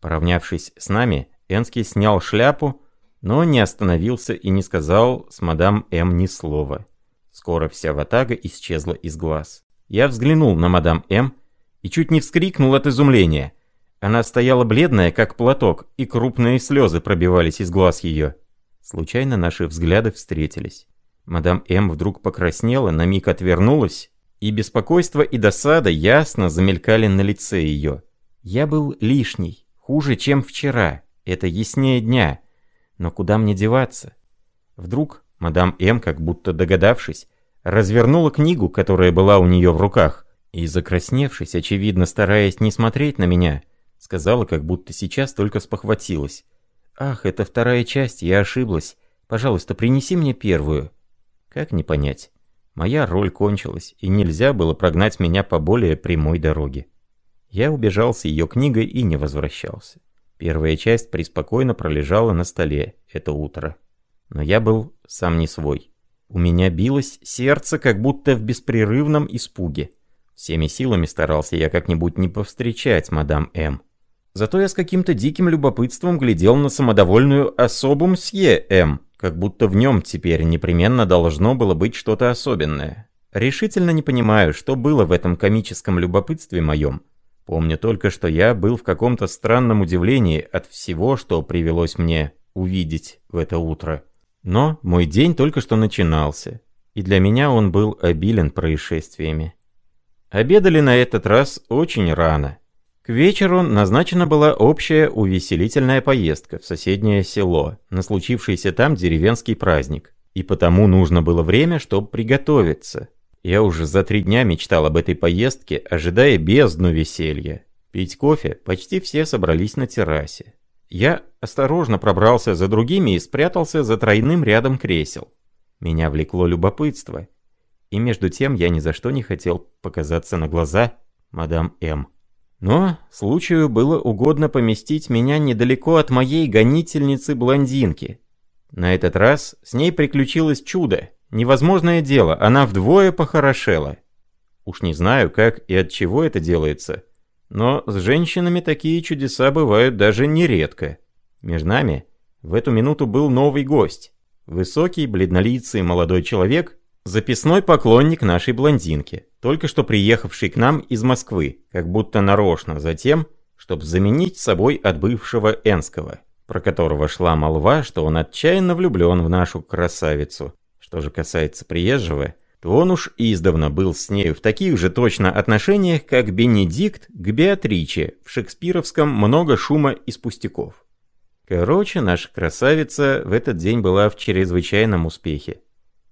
Поравнявшись с нами, Энский снял шляпу, но не остановился и не сказал с мадам М ни слова. Скоро вся ватага исчезла из глаз. Я взглянул на мадам М и чуть не вскрикнул от изумления. Она стояла бледная, как платок, и крупные слезы пробивались из глаз ее. Случайно наши взгляды встретились. Мадам М. вдруг покраснела, на миг отвернулась, и беспокойство и досада ясно замелькали на лице ее. Я был лишний, хуже, чем вчера, это яснее дня. Но куда мне деваться? Вдруг мадам М., как будто догадавшись, развернула книгу, которая была у нее в руках, и, закрасневшись, очевидно стараясь не смотреть на меня, сказала, как будто сейчас только спохватилась. «Ах, это вторая часть, я ошиблась. Пожалуйста, принеси мне первую». Как не понять? Моя роль кончилась, и нельзя было прогнать меня по более прямой дороге. Я убежал с ее книгой и не возвращался. Первая часть преспокойно пролежала на столе это утро. Но я был сам не свой. У меня билось сердце, как будто в беспрерывном испуге. Всеми силами старался я как-нибудь не повстречать мадам М. Зато я с каким-то диким любопытством глядел на самодовольную особу мсье М, как будто в нем теперь непременно должно было быть что-то особенное. Решительно не понимаю, что было в этом комическом любопытстве моем. Помню только, что я был в каком-то странном удивлении от всего, что привелось мне увидеть в это утро. Но мой день только что начинался, и для меня он был обилен происшествиями. Обедали на этот раз очень рано. К вечеру назначена была общая увеселительная поездка в соседнее село, на случившийся там деревенский праздник. И потому нужно было время, чтобы приготовиться. Я уже за три дня мечтал об этой поездке, ожидая бездну веселья. Пить кофе почти все собрались на террасе. Я осторожно пробрался за другими и спрятался за тройным рядом кресел. Меня влекло любопытство. И между тем я ни за что не хотел показаться на глаза мадам М. Но случаю было угодно поместить меня недалеко от моей гонительницы-блондинки. На этот раз с ней приключилось чудо. Невозможное дело, она вдвое похорошела. Уж не знаю, как и от чего это делается, но с женщинами такие чудеса бывают даже нередко. Между нами в эту минуту был новый гость. Высокий, бледнолицый молодой человек Записной поклонник нашей блондинки, только что приехавший к нам из Москвы, как будто нарочно, за тем, чтобы заменить собой отбывшего Энского, про которого шла молва, что он отчаянно влюблен в нашу красавицу. Что же касается приезжего, то он уж издавна был с нею в таких же точно отношениях, как Бенедикт к Беатриче в шекспировском «Много шума из пустяков». Короче, наша красавица в этот день была в чрезвычайном успехе.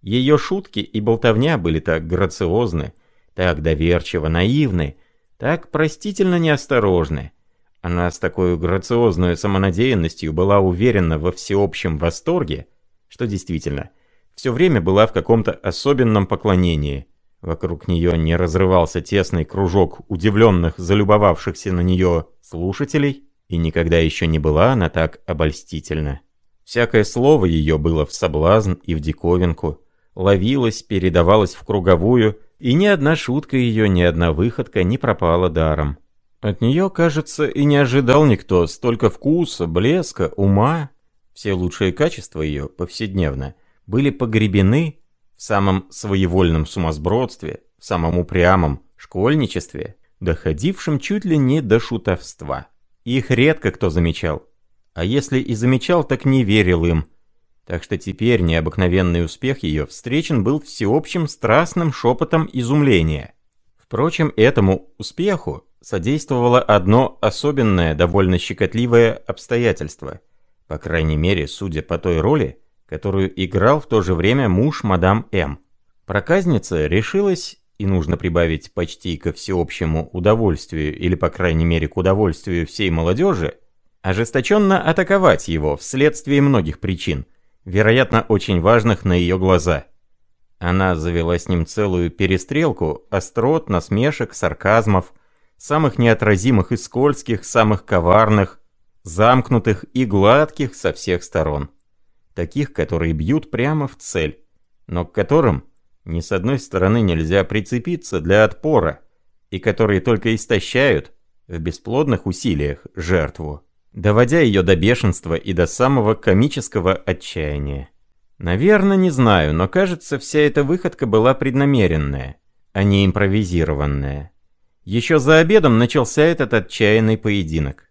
Ее шутки и болтовня были так грациозны, так доверчиво наивны, так простительно неосторожны. Она с такой грациозной самонадеянностью была уверена во всеобщем восторге, что действительно, все время была в каком-то особенном поклонении. Вокруг нее не разрывался тесный кружок удивленных, залюбовавшихся на нее слушателей, и никогда еще не была она так обольстительна. Всякое слово ее было в соблазн и в диковинку ловилась, передавалась в круговую, и ни одна шутка ее, ни одна выходка не пропала даром. От нее, кажется, и не ожидал никто столько вкуса, блеска, ума. Все лучшие качества ее, повседневно, были погребены в самом своевольном сумасбродстве, в самом упрямом школьничестве, доходившем чуть ли не до шутовства. Их редко кто замечал. А если и замечал, так не верил им – так что теперь необыкновенный успех ее встречен был всеобщим страстным шепотом изумления. Впрочем, этому успеху содействовало одно особенное, довольно щекотливое обстоятельство, по крайней мере, судя по той роли, которую играл в то же время муж мадам М. Проказница решилась, и нужно прибавить почти ко всеобщему удовольствию, или по крайней мере к удовольствию всей молодежи, ожесточенно атаковать его вследствие многих причин – вероятно, очень важных на ее глаза. Она завела с ним целую перестрелку острот, насмешек, сарказмов, самых неотразимых и скользких, самых коварных, замкнутых и гладких со всех сторон. Таких, которые бьют прямо в цель, но к которым ни с одной стороны нельзя прицепиться для отпора, и которые только истощают в бесплодных усилиях жертву доводя ее до бешенства и до самого комического отчаяния. Наверное, не знаю, но кажется, вся эта выходка была преднамеренная, а не импровизированная. Еще за обедом начался этот отчаянный поединок.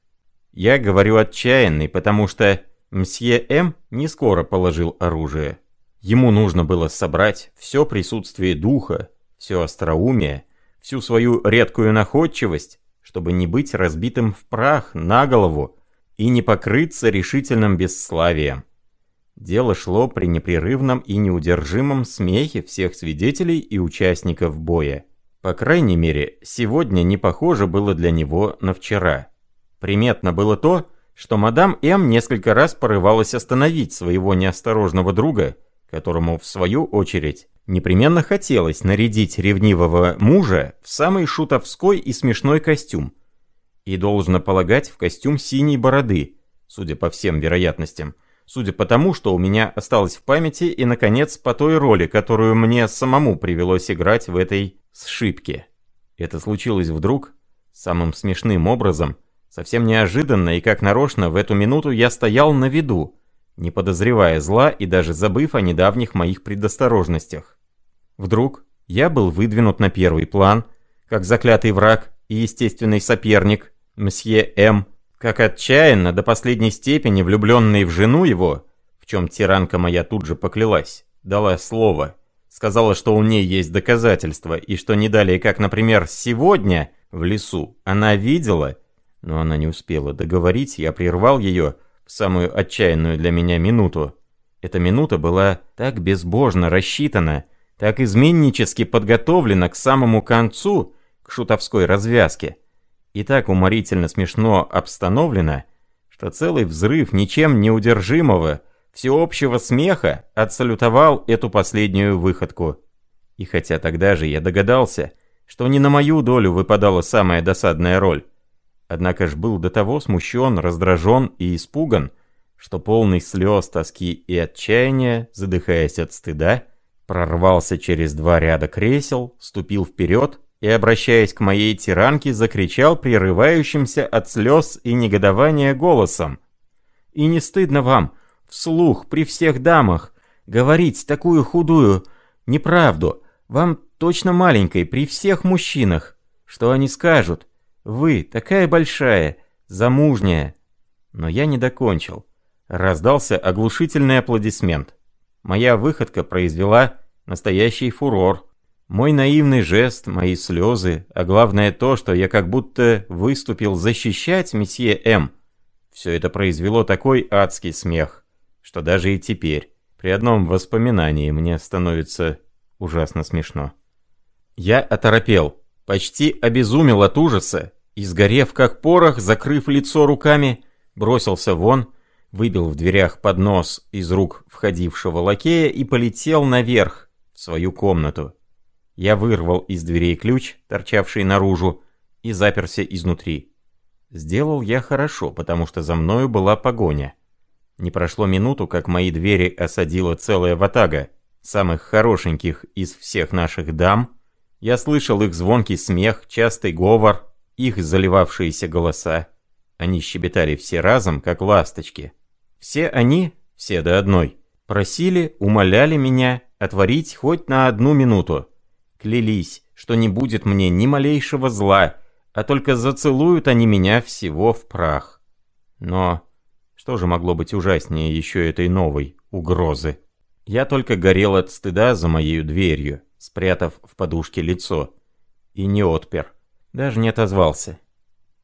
Я говорю отчаянный, потому что мсье М не скоро положил оружие. Ему нужно было собрать все присутствие духа, все остроумие, всю свою редкую находчивость, чтобы не быть разбитым в прах на голову и не покрыться решительным бесславием. Дело шло при непрерывном и неудержимом смехе всех свидетелей и участников боя. По крайней мере, сегодня не похоже было для него на вчера. Приметно было то, что мадам М несколько раз порывалась остановить своего неосторожного друга, которому, в свою очередь, непременно хотелось нарядить ревнивого мужа в самый шутовской и смешной костюм. И должно полагать в костюм синей бороды, судя по всем вероятностям, судя по тому, что у меня осталось в памяти и, наконец, по той роли, которую мне самому привелось играть в этой сшибке. Это случилось вдруг, самым смешным образом, совсем неожиданно и как нарочно в эту минуту я стоял на виду, не подозревая зла и даже забыв о недавних моих предосторожностях. Вдруг я был выдвинут на первый план, как заклятый враг и естественный соперник, мсье М., как отчаянно до последней степени влюбленный в жену его, в чем тиранка моя тут же поклялась, дала слово, сказала, что у ней есть доказательства, и что не далее, как, например, сегодня в лесу она видела, но она не успела договорить, я прервал ее в самую отчаянную для меня минуту. Эта минута была так безбожно рассчитана, так изменнически подготовлена к самому концу, к шутовской развязке, и так уморительно смешно обстановлена, что целый взрыв ничем неудержимого, всеобщего смеха отсалютовал эту последнюю выходку. И хотя тогда же я догадался, что не на мою долю выпадала самая досадная роль, однако ж был до того смущен, раздражен и испуган, что полный слез, тоски и отчаяния, задыхаясь от стыда, прорвался через два ряда кресел, ступил вперед и, обращаясь к моей тиранке, закричал прерывающимся от слез и негодования голосом. «И не стыдно вам, вслух, при всех дамах, говорить такую худую неправду, вам точно маленькой, при всех мужчинах? Что они скажут? Вы, такая большая, замужняя!» Но я не докончил. Раздался оглушительный аплодисмент. Моя выходка произвела настоящий фурор. Мой наивный жест, мои слезы, а главное то, что я как будто выступил защищать месье М. Все это произвело такой адский смех, что даже и теперь, при одном воспоминании, мне становится ужасно смешно. Я оторопел, почти обезумел от ужаса, и, сгорев как порох, закрыв лицо руками, бросился вон, выбил в дверях поднос из рук входившего лакея и полетел наверх, в свою комнату. Я вырвал из дверей ключ, торчавший наружу, и заперся изнутри. Сделал я хорошо, потому что за мною была погоня. Не прошло минуту, как мои двери осадила целая ватага, самых хорошеньких из всех наших дам. Я слышал их звонкий смех, частый говор, их заливавшиеся голоса. Они щебетали все разом, как ласточки. Все они, все до одной, просили, умоляли меня отворить хоть на одну минуту клялись, что не будет мне ни малейшего зла, а только зацелуют они меня всего в прах. Но что же могло быть ужаснее еще этой новой угрозы? Я только горел от стыда за моей дверью, спрятав в подушке лицо. И не отпер, даже не отозвался.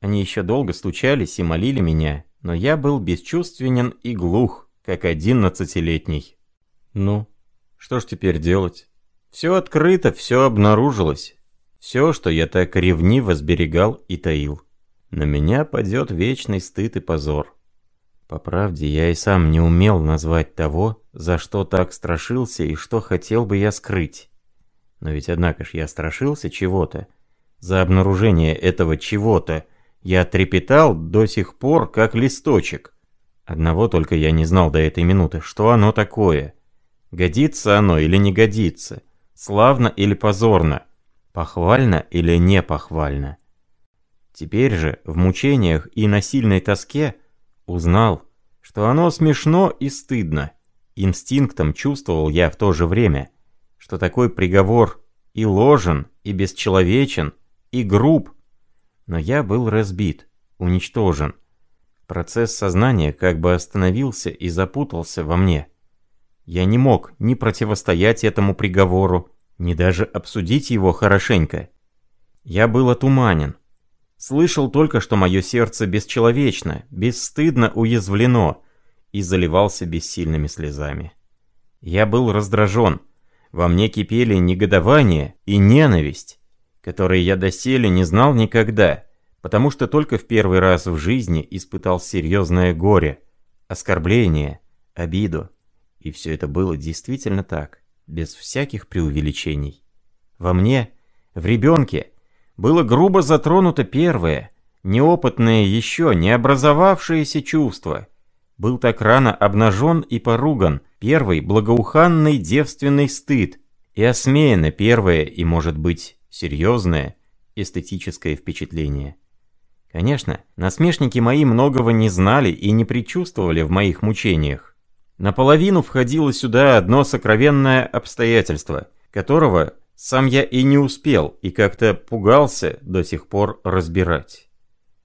Они еще долго стучались и молили меня, но я был бесчувственен и глух, как одиннадцатилетний. Ну, что ж теперь делать? Все открыто, все обнаружилось. Все, что я так ревниво сберегал и таил. На меня падет вечный стыд и позор. По правде, я и сам не умел назвать того, за что так страшился и что хотел бы я скрыть. Но ведь однако ж я страшился чего-то. За обнаружение этого чего-то я трепетал до сих пор, как листочек. Одного только я не знал до этой минуты, что оно такое. Годится оно или не годится. Славно или позорно? Похвально или не похвально? Теперь же, в мучениях и насильной тоске, узнал, что оно смешно и стыдно. Инстинктом чувствовал я в то же время, что такой приговор и ложен, и бесчеловечен, и груб. Но я был разбит, уничтожен. Процесс сознания как бы остановился и запутался во мне. Я не мог ни противостоять этому приговору, ни даже обсудить его хорошенько. Я был отуманен. Слышал только, что мое сердце бесчеловечно, бесстыдно уязвлено, и заливался бессильными слезами. Я был раздражен. Во мне кипели негодование и ненависть, которые я доселе не знал никогда, потому что только в первый раз в жизни испытал серьезное горе, оскорбление, обиду. И все это было действительно так, без всяких преувеличений. Во мне, в ребенке, было грубо затронуто первое, неопытное еще, не образовавшееся чувство. Был так рано обнажен и поруган первый благоуханный девственный стыд, и осмеяно первое и, может быть, серьезное эстетическое впечатление. Конечно, насмешники мои многого не знали и не предчувствовали в моих мучениях. Наполовину входило сюда одно сокровенное обстоятельство, которого сам я и не успел, и как-то пугался до сих пор разбирать.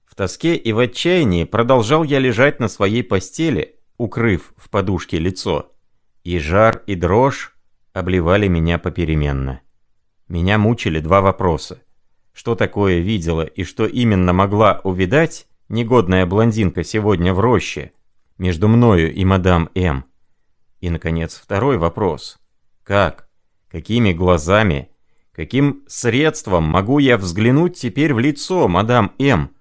В тоске и в отчаянии продолжал я лежать на своей постели, укрыв в подушке лицо. И жар, и дрожь обливали меня попеременно. Меня мучили два вопроса. Что такое видела и что именно могла увидать негодная блондинка сегодня в роще между мною и мадам М? И, наконец, второй вопрос. Как? Какими глазами, каким средством могу я взглянуть теперь в лицо мадам М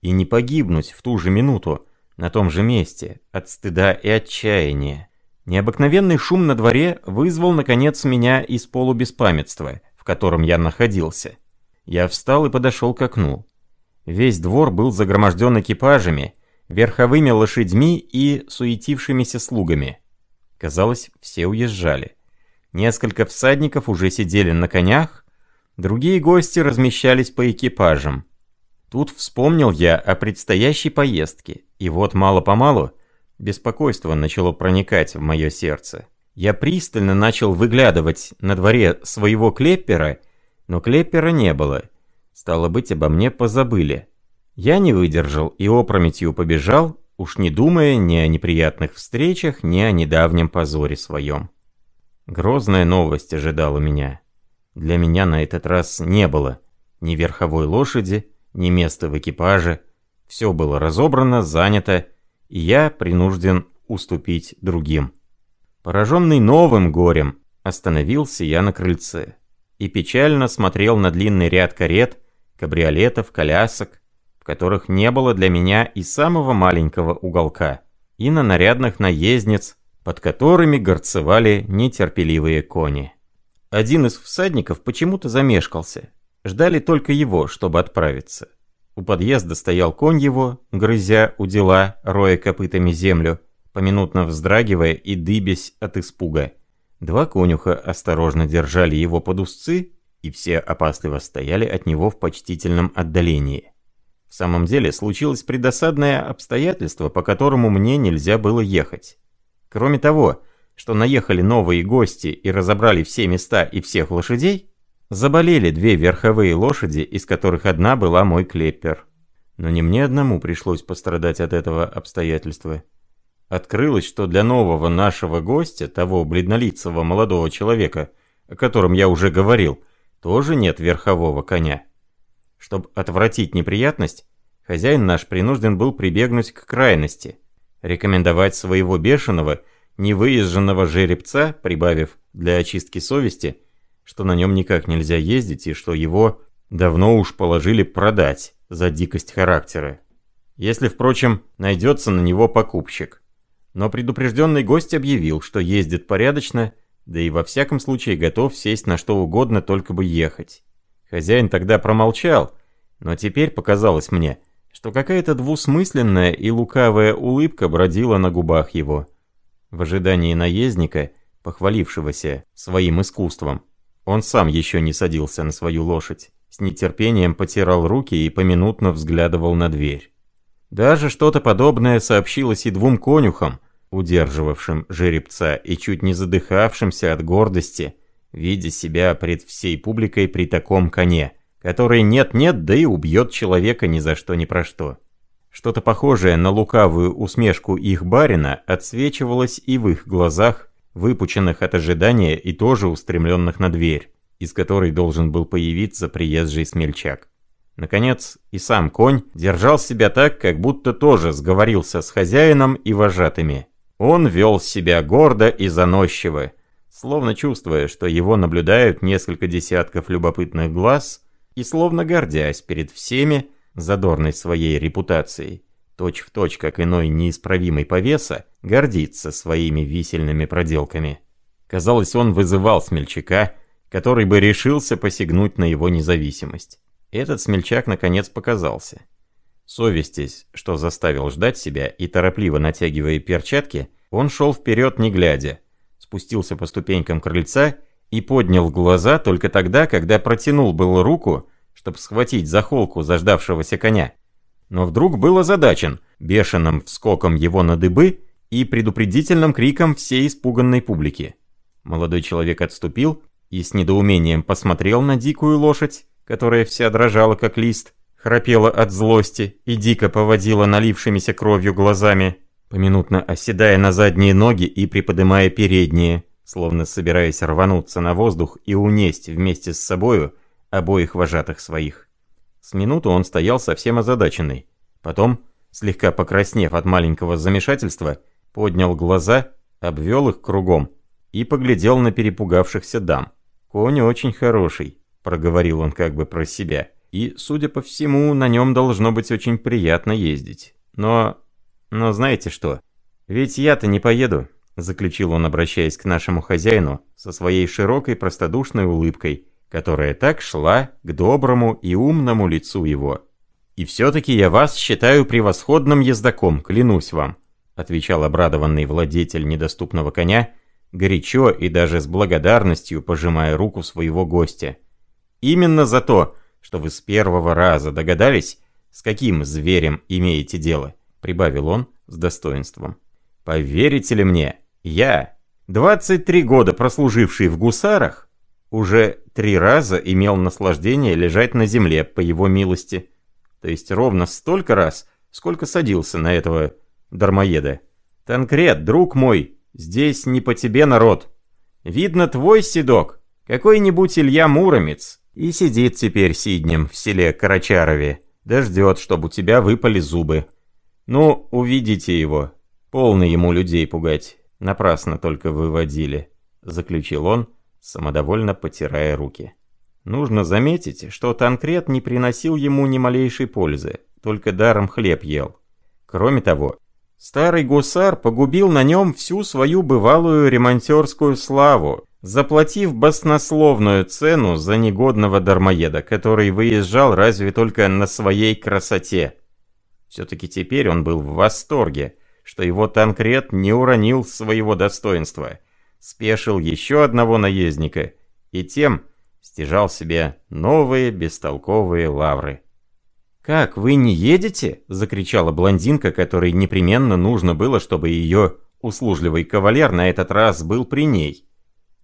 и не погибнуть в ту же минуту на том же месте от стыда и отчаяния? Необыкновенный шум на дворе вызвал, наконец, меня из полубеспамятства, в котором я находился. Я встал и подошел к окну. Весь двор был загроможден экипажами, верховыми лошадьми и суетившимися слугами. Казалось, все уезжали. Несколько всадников уже сидели на конях, другие гости размещались по экипажам. Тут вспомнил я о предстоящей поездке, и вот мало-помалу беспокойство начало проникать в мое сердце. Я пристально начал выглядывать на дворе своего клеппера, но клеппера не было. Стало быть, обо мне позабыли. Я не выдержал и опрометью побежал, уж не думая ни о неприятных встречах, ни о недавнем позоре своем. Грозная новость ожидала меня. Для меня на этот раз не было ни верховой лошади, ни места в экипаже. Все было разобрано, занято, и я принужден уступить другим. Пораженный новым горем, остановился я на крыльце и печально смотрел на длинный ряд карет, кабриолетов, колясок, в которых не было для меня и самого маленького уголка, и на нарядных наездниц, под которыми горцевали нетерпеливые кони. Один из всадников почему-то замешкался. Ждали только его, чтобы отправиться. У подъезда стоял конь его, грызя у дела, роя копытами землю, поминутно вздрагивая и дыбясь от испуга. Два конюха осторожно держали его под узцы, и все опасливо стояли от него в почтительном отдалении. В самом деле случилось предосадное обстоятельство, по которому мне нельзя было ехать. Кроме того, что наехали новые гости и разобрали все места и всех лошадей, заболели две верховые лошади, из которых одна была мой клеппер. Но не мне одному пришлось пострадать от этого обстоятельства. Открылось, что для нового нашего гостя, того бледнолицего молодого человека, о котором я уже говорил, тоже нет верхового коня. Чтобы отвратить неприятность, хозяин наш принужден был прибегнуть к крайности – рекомендовать своего бешеного, невыезженного жеребца, прибавив для очистки совести, что на нем никак нельзя ездить и что его давно уж положили продать за дикость характера. Если, впрочем, найдется на него покупщик. Но предупрежденный гость объявил, что ездит порядочно, да и во всяком случае готов сесть на что угодно, только бы ехать. Хозяин тогда промолчал, но теперь показалось мне – что какая-то двусмысленная и лукавая улыбка бродила на губах его. В ожидании наездника, похвалившегося своим искусством, он сам еще не садился на свою лошадь, с нетерпением потирал руки и поминутно взглядывал на дверь. Даже что-то подобное сообщилось и двум конюхам, удерживавшим жеребца и чуть не задыхавшимся от гордости, видя себя пред всей публикой при таком коне – который нет-нет, да и убьет человека ни за что ни про что. Что-то похожее на лукавую усмешку их барина отсвечивалось и в их глазах, выпученных от ожидания и тоже устремленных на дверь, из которой должен был появиться приезжий смельчак. Наконец, и сам конь держал себя так, как будто тоже сговорился с хозяином и вожатыми. Он вел себя гордо и заносчиво, словно чувствуя, что его наблюдают несколько десятков любопытных глаз, и словно гордясь перед всеми задорной своей репутацией, точь в точь, как иной неисправимый повеса, гордится своими висельными проделками. Казалось, он вызывал смельчака, который бы решился посягнуть на его независимость. Этот смельчак наконец показался. Совестись, что заставил ждать себя, и торопливо натягивая перчатки, он шел вперед не глядя, спустился по ступенькам крыльца и поднял глаза только тогда, когда протянул было руку, чтобы схватить за холку заждавшегося коня. Но вдруг был озадачен бешеным вскоком его на дыбы и предупредительным криком всей испуганной публики. Молодой человек отступил и с недоумением посмотрел на дикую лошадь, которая вся дрожала как лист, храпела от злости и дико поводила налившимися кровью глазами, поминутно оседая на задние ноги и приподнимая передние, словно собираясь рвануться на воздух и унесть вместе с собою обоих вожатых своих. С минуту он стоял совсем озадаченный. Потом, слегка покраснев от маленького замешательства, поднял глаза, обвел их кругом и поглядел на перепугавшихся дам. «Конь очень хороший», — проговорил он как бы про себя, «и, судя по всему, на нем должно быть очень приятно ездить. Но но знаете что? Ведь я-то не поеду, заключил он, обращаясь к нашему хозяину со своей широкой простодушной улыбкой, которая так шла к доброму и умному лицу его. «И все-таки я вас считаю превосходным ездаком, клянусь вам», отвечал обрадованный владетель недоступного коня, горячо и даже с благодарностью пожимая руку своего гостя. «Именно за то, что вы с первого раза догадались, с каким зверем имеете дело прибавил он с достоинством. «Поверите ли мне, я, 23 года прослуживший в гусарах, уже три раза имел наслаждение лежать на земле по его милости. То есть ровно столько раз, сколько садился на этого дармоеда. Танкрет, друг мой, здесь не по тебе народ. Видно, твой седок, какой-нибудь Илья Муромец, и сидит теперь сиднем в селе Карачарове, да ждет, чтобы у тебя выпали зубы. «Ну, увидите его. Полно ему людей пугать. Напрасно только выводили», — заключил он, самодовольно потирая руки. Нужно заметить, что Танкрет не приносил ему ни малейшей пользы, только даром хлеб ел. Кроме того, старый гусар погубил на нем всю свою бывалую ремонтерскую славу, заплатив баснословную цену за негодного дармоеда, который выезжал разве только на своей красоте. Все-таки теперь он был в восторге, что его Танкрет не уронил своего достоинства, спешил еще одного наездника и тем стяжал себе новые бестолковые лавры. «Как, вы не едете?» – закричала блондинка, которой непременно нужно было, чтобы ее услужливый кавалер на этот раз был при ней.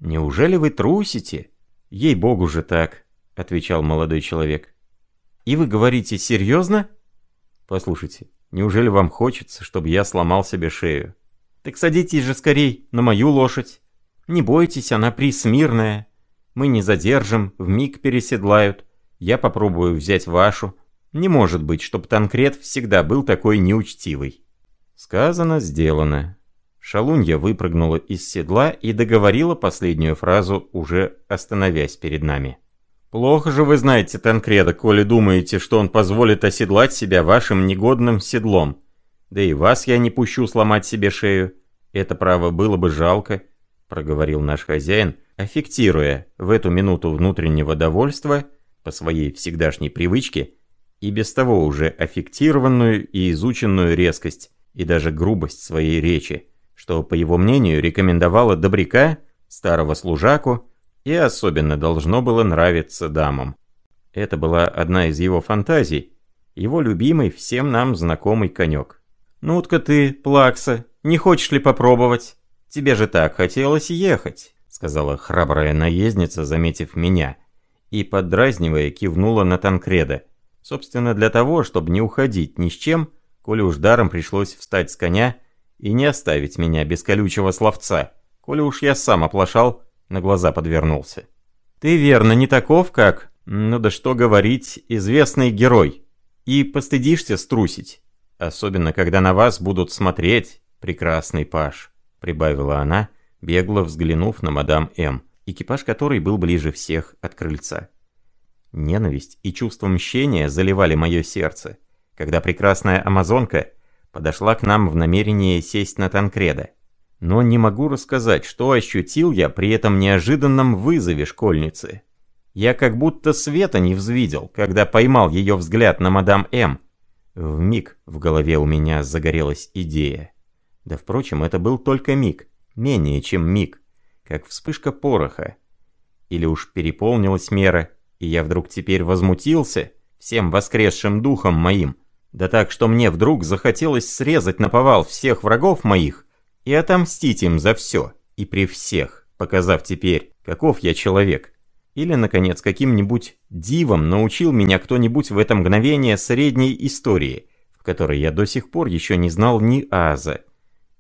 «Неужели вы трусите?» «Ей-богу же так», – отвечал молодой человек. «И вы говорите серьезно?» Послушайте, неужели вам хочется, чтобы я сломал себе шею? Так садитесь же скорей на мою лошадь. Не бойтесь, она присмирная. Мы не задержим, в миг переседлают. Я попробую взять вашу. Не может быть, чтоб Танкрет всегда был такой неучтивый. Сказано, сделано. Шалунья выпрыгнула из седла и договорила последнюю фразу, уже остановясь перед нами. Плохо же вы знаете Танкреда, коли думаете, что он позволит оседлать себя вашим негодным седлом. Да и вас я не пущу сломать себе шею. Это право было бы жалко, проговорил наш хозяин, аффектируя в эту минуту внутреннего довольства по своей всегдашней привычке и без того уже аффектированную и изученную резкость и даже грубость своей речи, что, по его мнению, рекомендовало добряка, старого служаку, и особенно должно было нравиться дамам. Это была одна из его фантазий, его любимый, всем нам знакомый конек. «Ну-ка ты, Плакса, не хочешь ли попробовать? Тебе же так хотелось ехать», сказала храбрая наездница, заметив меня, и, поддразнивая, кивнула на Танкреда. Собственно, для того, чтобы не уходить ни с чем, коли уж даром пришлось встать с коня и не оставить меня без колючего словца, коли уж я сам оплошал на глаза подвернулся. «Ты верно не таков, как, ну да что говорить, известный герой. И постыдишься струсить, особенно когда на вас будут смотреть прекрасный паш», — прибавила она, бегло взглянув на мадам М., экипаж которой был ближе всех от крыльца. Ненависть и чувство мщения заливали мое сердце, когда прекрасная амазонка подошла к нам в намерении сесть на Танкреда. Но не могу рассказать, что ощутил я при этом неожиданном вызове школьницы. Я как будто света не взвидел, когда поймал ее взгляд на мадам М. В миг в голове у меня загорелась идея. Да впрочем, это был только миг, менее чем миг, как вспышка пороха. Или уж переполнилась мера, и я вдруг теперь возмутился всем воскресшим духом моим, да так, что мне вдруг захотелось срезать на повал всех врагов моих и отомстить им за все и при всех, показав теперь, каков я человек. Или, наконец, каким-нибудь дивом научил меня кто-нибудь в это мгновение средней истории, в которой я до сих пор еще не знал ни аза.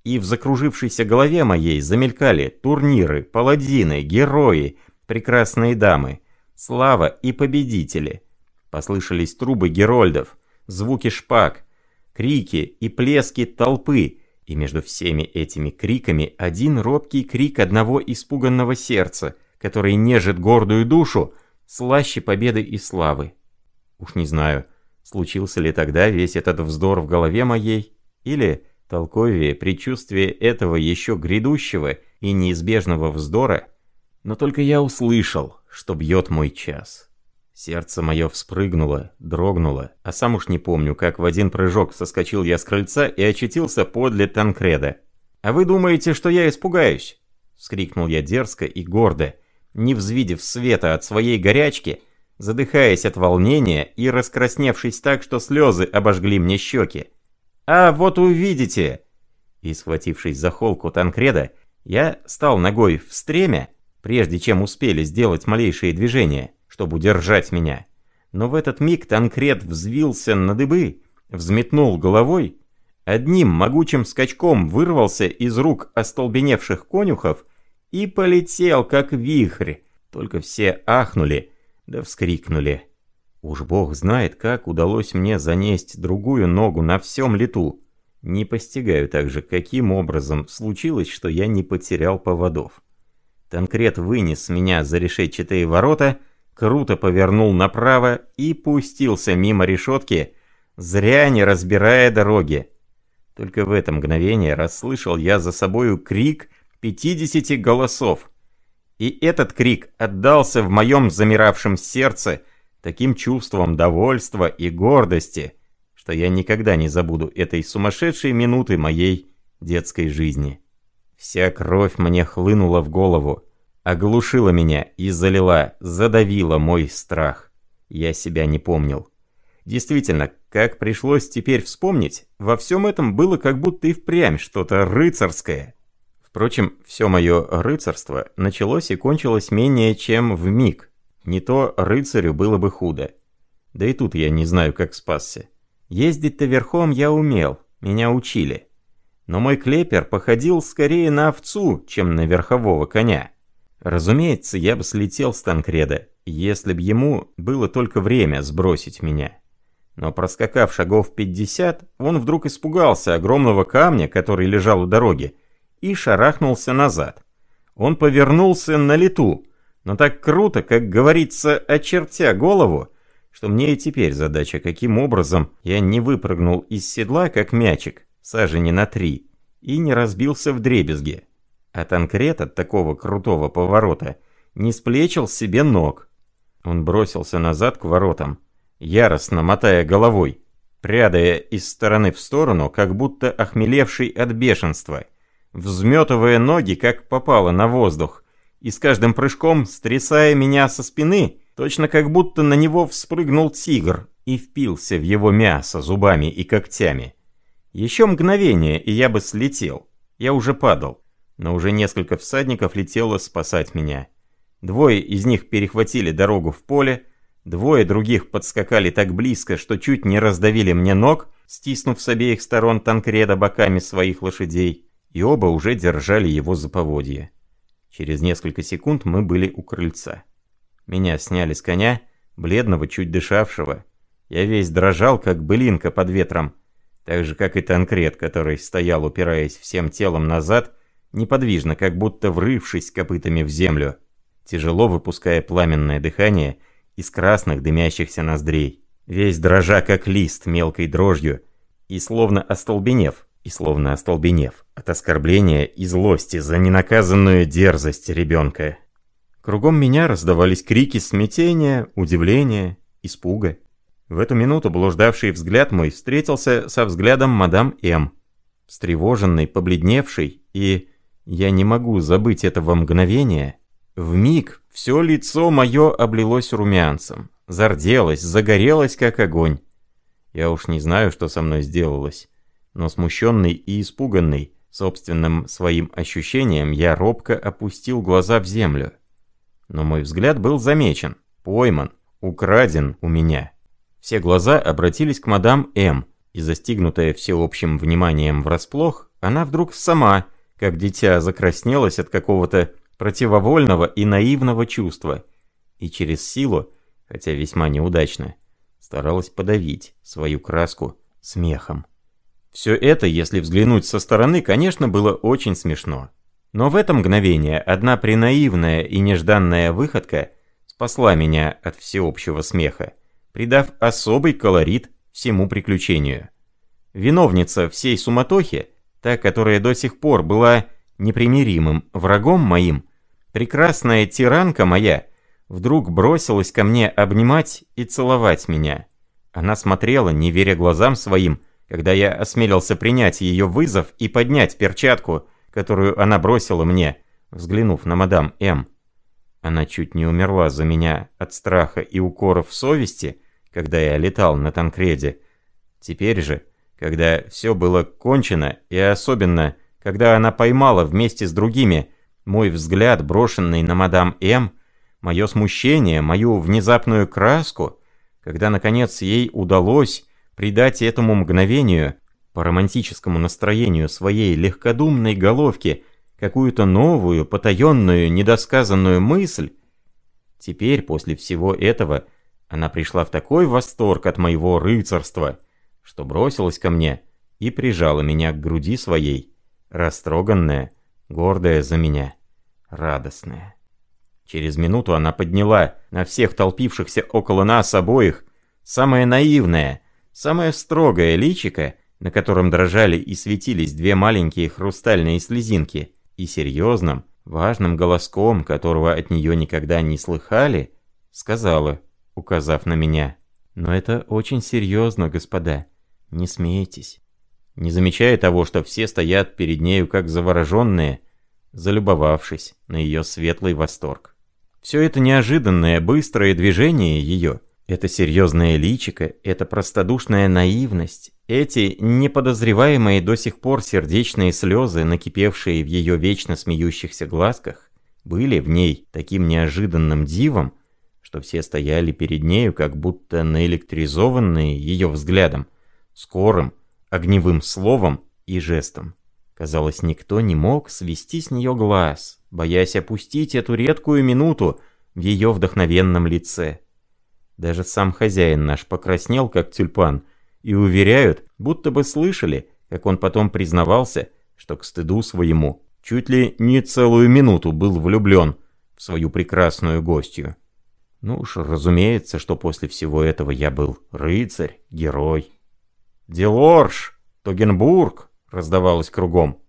И в закружившейся голове моей замелькали турниры, паладины, герои, прекрасные дамы, слава и победители. Послышались трубы герольдов, звуки шпаг, крики и плески толпы, и между всеми этими криками один робкий крик одного испуганного сердца, который нежит гордую душу, слаще победы и славы. Уж не знаю, случился ли тогда весь этот вздор в голове моей, или, толковее, предчувствие этого еще грядущего и неизбежного вздора, но только я услышал, что бьет мой час. Сердце мое вспрыгнуло, дрогнуло, а сам уж не помню, как в один прыжок соскочил я с крыльца и очутился подле Танкреда. «А вы думаете, что я испугаюсь?» — вскрикнул я дерзко и гордо, не взвидев света от своей горячки, задыхаясь от волнения и раскрасневшись так, что слезы обожгли мне щеки. «А вот увидите!» И, схватившись за холку Танкреда, я стал ногой в стремя, прежде чем успели сделать малейшие движения чтобы удержать меня. Но в этот миг Танкрет взвился на дыбы, взметнул головой, одним могучим скачком вырвался из рук остолбеневших конюхов и полетел, как вихрь. Только все ахнули, да вскрикнули. Уж бог знает, как удалось мне занесть другую ногу на всем лету. Не постигаю также, каким образом случилось, что я не потерял поводов. Танкрет вынес меня за решетчатые ворота, круто повернул направо и пустился мимо решетки, зря не разбирая дороги. Только в это мгновение расслышал я за собою крик пятидесяти голосов. И этот крик отдался в моем замиравшем сердце таким чувством довольства и гордости, что я никогда не забуду этой сумасшедшей минуты моей детской жизни. Вся кровь мне хлынула в голову, оглушила меня и залила, задавила мой страх. Я себя не помнил. Действительно, как пришлось теперь вспомнить, во всем этом было как будто и впрямь что-то рыцарское. Впрочем, все мое рыцарство началось и кончилось менее чем в миг. Не то рыцарю было бы худо. Да и тут я не знаю, как спасся. Ездить-то верхом я умел, меня учили. Но мой клепер походил скорее на овцу, чем на верхового коня. Разумеется, я бы слетел с Танкреда, если б ему было только время сбросить меня. Но проскакав шагов 50, он вдруг испугался огромного камня, который лежал у дороги, и шарахнулся назад. Он повернулся на лету, но так круто, как говорится, очертя голову, что мне и теперь задача, каким образом я не выпрыгнул из седла, как мячик, сажени на три, и не разбился в дребезге а Танкрет от такого крутого поворота не сплечил себе ног. Он бросился назад к воротам, яростно мотая головой, прядая из стороны в сторону, как будто охмелевший от бешенства, взметывая ноги, как попало на воздух, и с каждым прыжком стрясая меня со спины, точно как будто на него вспрыгнул тигр и впился в его мясо зубами и когтями. Еще мгновение, и я бы слетел. Я уже падал но уже несколько всадников летело спасать меня. Двое из них перехватили дорогу в поле, двое других подскакали так близко, что чуть не раздавили мне ног, стиснув с обеих сторон Танкреда боками своих лошадей, и оба уже держали его за поводья. Через несколько секунд мы были у крыльца. Меня сняли с коня, бледного, чуть дышавшего. Я весь дрожал, как былинка под ветром. так же как и Танкрет, который стоял, упираясь всем телом назад, неподвижно, как будто врывшись копытами в землю, тяжело выпуская пламенное дыхание из красных дымящихся ноздрей, весь дрожа как лист мелкой дрожью, и словно остолбенев, и словно остолбенев от оскорбления и злости за ненаказанную дерзость ребенка. Кругом меня раздавались крики смятения, удивления, испуга. В эту минуту блуждавший взгляд мой встретился со взглядом мадам М. Встревоженный, побледневший, и я не могу забыть этого мгновения. В миг все лицо мое облилось румянцем, зарделось, загорелось, как огонь. Я уж не знаю, что со мной сделалось, но смущенный и испуганный собственным своим ощущением, я робко опустил глаза в землю. Но мой взгляд был замечен, пойман, украден у меня. Все глаза обратились к мадам М, и застигнутая всеобщим вниманием врасплох, она вдруг сама, как дитя, закраснелась от какого-то противовольного и наивного чувства, и через силу, хотя весьма неудачно, старалась подавить свою краску смехом. Все это, если взглянуть со стороны, конечно, было очень смешно. Но в это мгновение одна принаивная и нежданная выходка спасла меня от всеобщего смеха придав особый колорит всему приключению. Виновница всей суматохи, та, которая до сих пор была непримиримым врагом моим, прекрасная тиранка моя, вдруг бросилась ко мне обнимать и целовать меня. Она смотрела, не веря глазам своим, когда я осмелился принять ее вызов и поднять перчатку, которую она бросила мне, взглянув на мадам М. Она чуть не умерла за меня от страха и укоров совести, когда я летал на Танкреде. Теперь же, когда все было кончено, и особенно, когда она поймала вместе с другими мой взгляд, брошенный на мадам М, мое смущение, мою внезапную краску, когда, наконец, ей удалось придать этому мгновению, по романтическому настроению своей легкодумной головки, какую-то новую, потаенную, недосказанную мысль, теперь, после всего этого, она пришла в такой восторг от моего рыцарства, что бросилась ко мне и прижала меня к груди своей, растроганная, гордая за меня, радостная. Через минуту она подняла на всех толпившихся около нас обоих самое наивное, самое строгое личико, на котором дрожали и светились две маленькие хрустальные слезинки, и серьезным, важным голоском, которого от нее никогда не слыхали, сказала, указав на меня. «Но это очень серьезно, господа. Не смейтесь». Не замечая того, что все стоят перед нею как завороженные, залюбовавшись на ее светлый восторг. Все это неожиданное, быстрое движение ее, это серьезное личико, это простодушная наивность, эти неподозреваемые до сих пор сердечные слезы, накипевшие в ее вечно смеющихся глазках, были в ней таким неожиданным дивом, что все стояли перед нею, как будто наэлектризованные ее взглядом, скорым, огневым словом и жестом. Казалось, никто не мог свести с нее глаз, боясь опустить эту редкую минуту в ее вдохновенном лице. Даже сам хозяин наш покраснел, как тюльпан, и уверяют, будто бы слышали, как он потом признавался, что к стыду своему чуть ли не целую минуту был влюблен в свою прекрасную гостью. Ну уж разумеется, что после всего этого я был рыцарь, герой. «Делорж! Тогенбург!» — раздавалось кругом.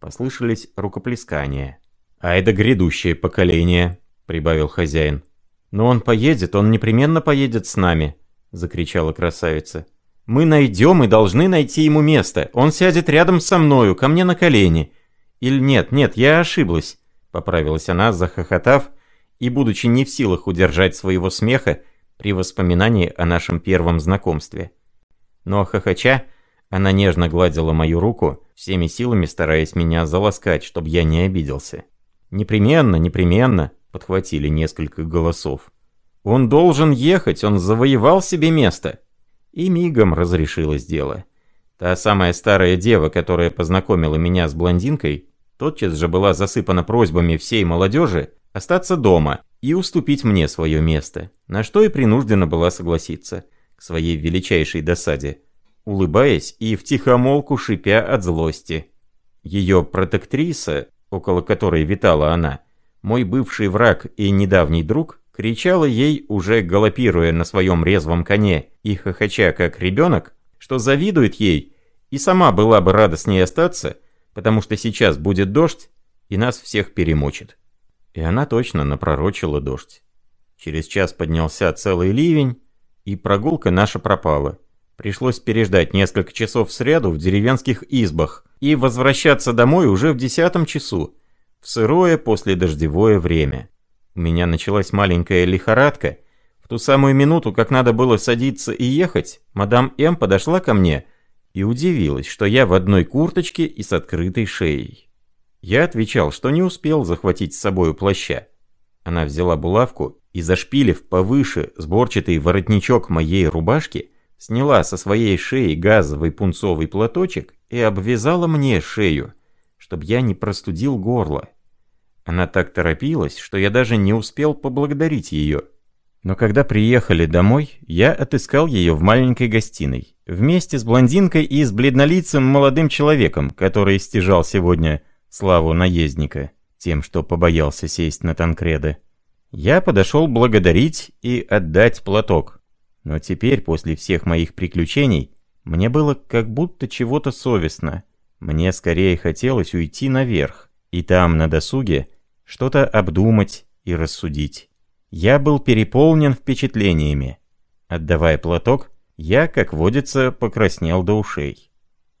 Послышались рукоплескания. «Ай да грядущее поколение!» — прибавил хозяин. «Но он поедет, он непременно поедет с нами!» — закричала красавица. «Мы найдем и должны найти ему место. Он сядет рядом со мною, ко мне на колени. Или нет, нет, я ошиблась!» — поправилась она, захохотав, — и будучи не в силах удержать своего смеха при воспоминании о нашем первом знакомстве. Но хохоча, она нежно гладила мою руку, всеми силами стараясь меня заласкать, чтобы я не обиделся. «Непременно, непременно», — подхватили несколько голосов. «Он должен ехать, он завоевал себе место». И мигом разрешилось дело. Та самая старая дева, которая познакомила меня с блондинкой, тотчас же была засыпана просьбами всей молодежи остаться дома и уступить мне свое место, на что и принуждена была согласиться, своей величайшей досаде. улыбаясь и втихомолку шипя от злости. Ее протектриса, около которой витала она, мой бывший враг и недавний друг, кричала ей, уже галопируя на своем резвом коне и хохоча как ребенок, что завидует ей и сама была бы рада с ней остаться, потому что сейчас будет дождь и нас всех перемочит. И она точно напророчила дождь. Через час поднялся целый ливень, и прогулка наша пропала. Пришлось переждать несколько часов сряду в деревенских избах и возвращаться домой уже в десятом часу, в сырое последождевое время. У меня началась маленькая лихорадка. В ту самую минуту, как надо было садиться и ехать, мадам М подошла ко мне и удивилась, что я в одной курточке и с открытой шеей. Я отвечал, что не успел захватить с собою плаща. Она взяла булавку и, зашпилив повыше сборчатый воротничок моей рубашки, сняла со своей шеи газовый пунцовый платочек и обвязала мне шею, чтобы я не простудил горло. Она так торопилась, что я даже не успел поблагодарить ее. Но когда приехали домой, я отыскал ее в маленькой гостиной, вместе с блондинкой и с бледнолицым молодым человеком, который стяжал сегодня славу наездника, тем, что побоялся сесть на Танкреда. Я подошел благодарить и отдать платок. Но теперь, после всех моих приключений, мне было как будто чего-то совестно. Мне скорее хотелось уйти наверх, и там, на досуге, что-то обдумать и рассудить. Я был переполнен впечатлениями. Отдавая платок, я, как водится, покраснел до ушей.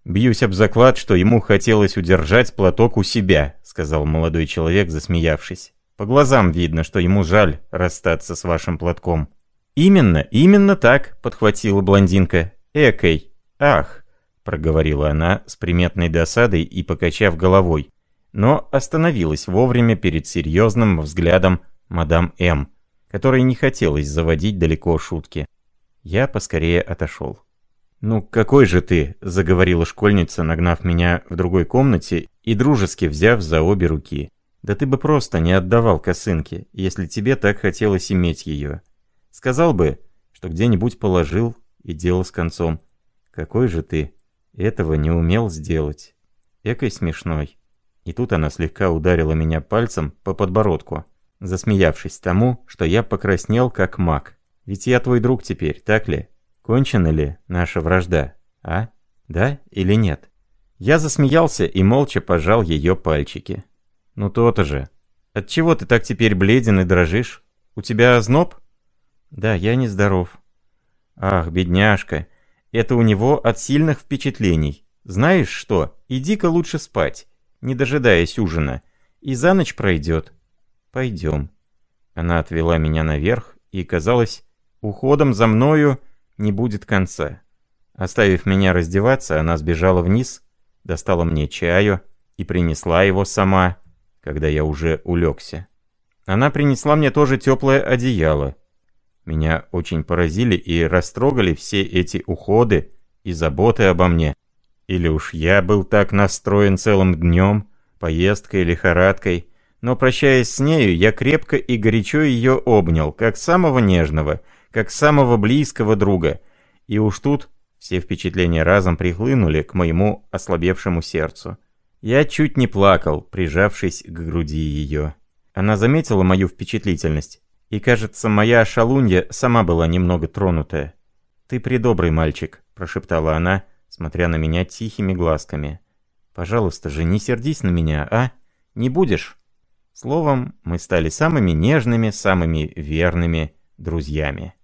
«Бьюсь об заклад, что ему хотелось удержать платок у себя», — сказал молодой человек, засмеявшись. «По глазам видно, что ему жаль расстаться с вашим платком». «Именно, именно так», — подхватила блондинка. «Экой, ах», — проговорила она с приметной досадой и покачав головой, но остановилась вовремя перед серьезным взглядом мадам М, которой не хотелось заводить далеко шутки. Я поскорее отошел. «Ну какой же ты?» — заговорила школьница, нагнав меня в другой комнате и дружески взяв за обе руки. «Да ты бы просто не отдавал косынке, если тебе так хотелось иметь ее. Сказал бы, что где-нибудь положил, и дело с концом. Какой же ты этого не умел сделать? Экой смешной». И тут она слегка ударила меня пальцем по подбородку, засмеявшись тому, что я покраснел как маг. Ведь я твой друг теперь, так ли? Кончена ли наша вражда, а? Да или нет? Я засмеялся и молча пожал ее пальчики. Ну то-то же. Отчего ты так теперь бледен и дрожишь? У тебя озноб? Да, я нездоров. Ах, бедняжка, это у него от сильных впечатлений. Знаешь что, иди-ка лучше спать не дожидаясь ужина, и за ночь пройдет. Пойдем. Она отвела меня наверх, и, казалось, уходом за мною не будет конца. Оставив меня раздеваться, она сбежала вниз, достала мне чаю и принесла его сама, когда я уже улегся. Она принесла мне тоже теплое одеяло. Меня очень поразили и растрогали все эти уходы и заботы обо мне. Или уж я был так настроен целым днем, поездкой, лихорадкой, но прощаясь с нею, я крепко и горячо ее обнял, как самого нежного, как самого близкого друга. И уж тут все впечатления разом прихлынули к моему ослабевшему сердцу. Я чуть не плакал, прижавшись к груди ее. Она заметила мою впечатлительность, и, кажется, моя шалунья сама была немного тронутая. «Ты придобрый мальчик», — прошептала она, смотря на меня тихими глазками. «Пожалуйста же, не сердись на меня, а? Не будешь?» Словом, мы стали самыми нежными, самыми верными друзьями.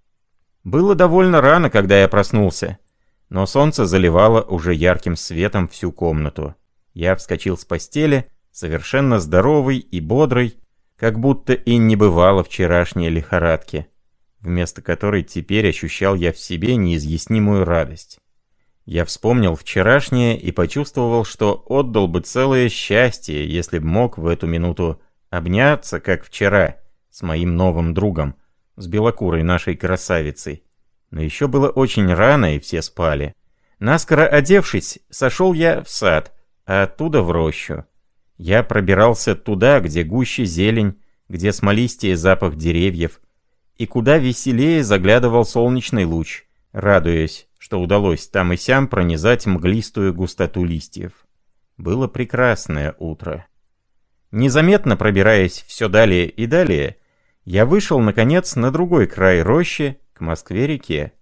Было довольно рано, когда я проснулся, но солнце заливало уже ярким светом всю комнату. Я вскочил с постели, совершенно здоровый и бодрый, как будто и не бывало вчерашней лихорадки, вместо которой теперь ощущал я в себе неизъяснимую радость. Я вспомнил вчерашнее и почувствовал, что отдал бы целое счастье, если б мог в эту минуту обняться, как вчера, с моим новым другом, с белокурой нашей красавицей. Но еще было очень рано, и все спали. Наскоро одевшись, сошел я в сад, а оттуда в рощу. Я пробирался туда, где гуще зелень, где смолистее запах деревьев, и куда веселее заглядывал солнечный луч, радуясь, что удалось там и сям пронизать мглистую густоту листьев. Было прекрасное утро. Незаметно пробираясь все далее и далее, я вышел, наконец, на другой край рощи, к Москве-реке.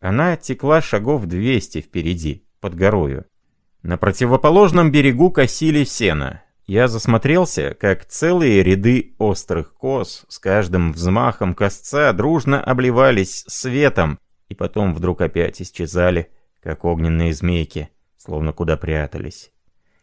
Она текла шагов 200 впереди, под горою. На противоположном берегу косили сено. Я засмотрелся, как целые ряды острых кос с каждым взмахом косца дружно обливались светом и потом вдруг опять исчезали, как огненные змейки, словно куда прятались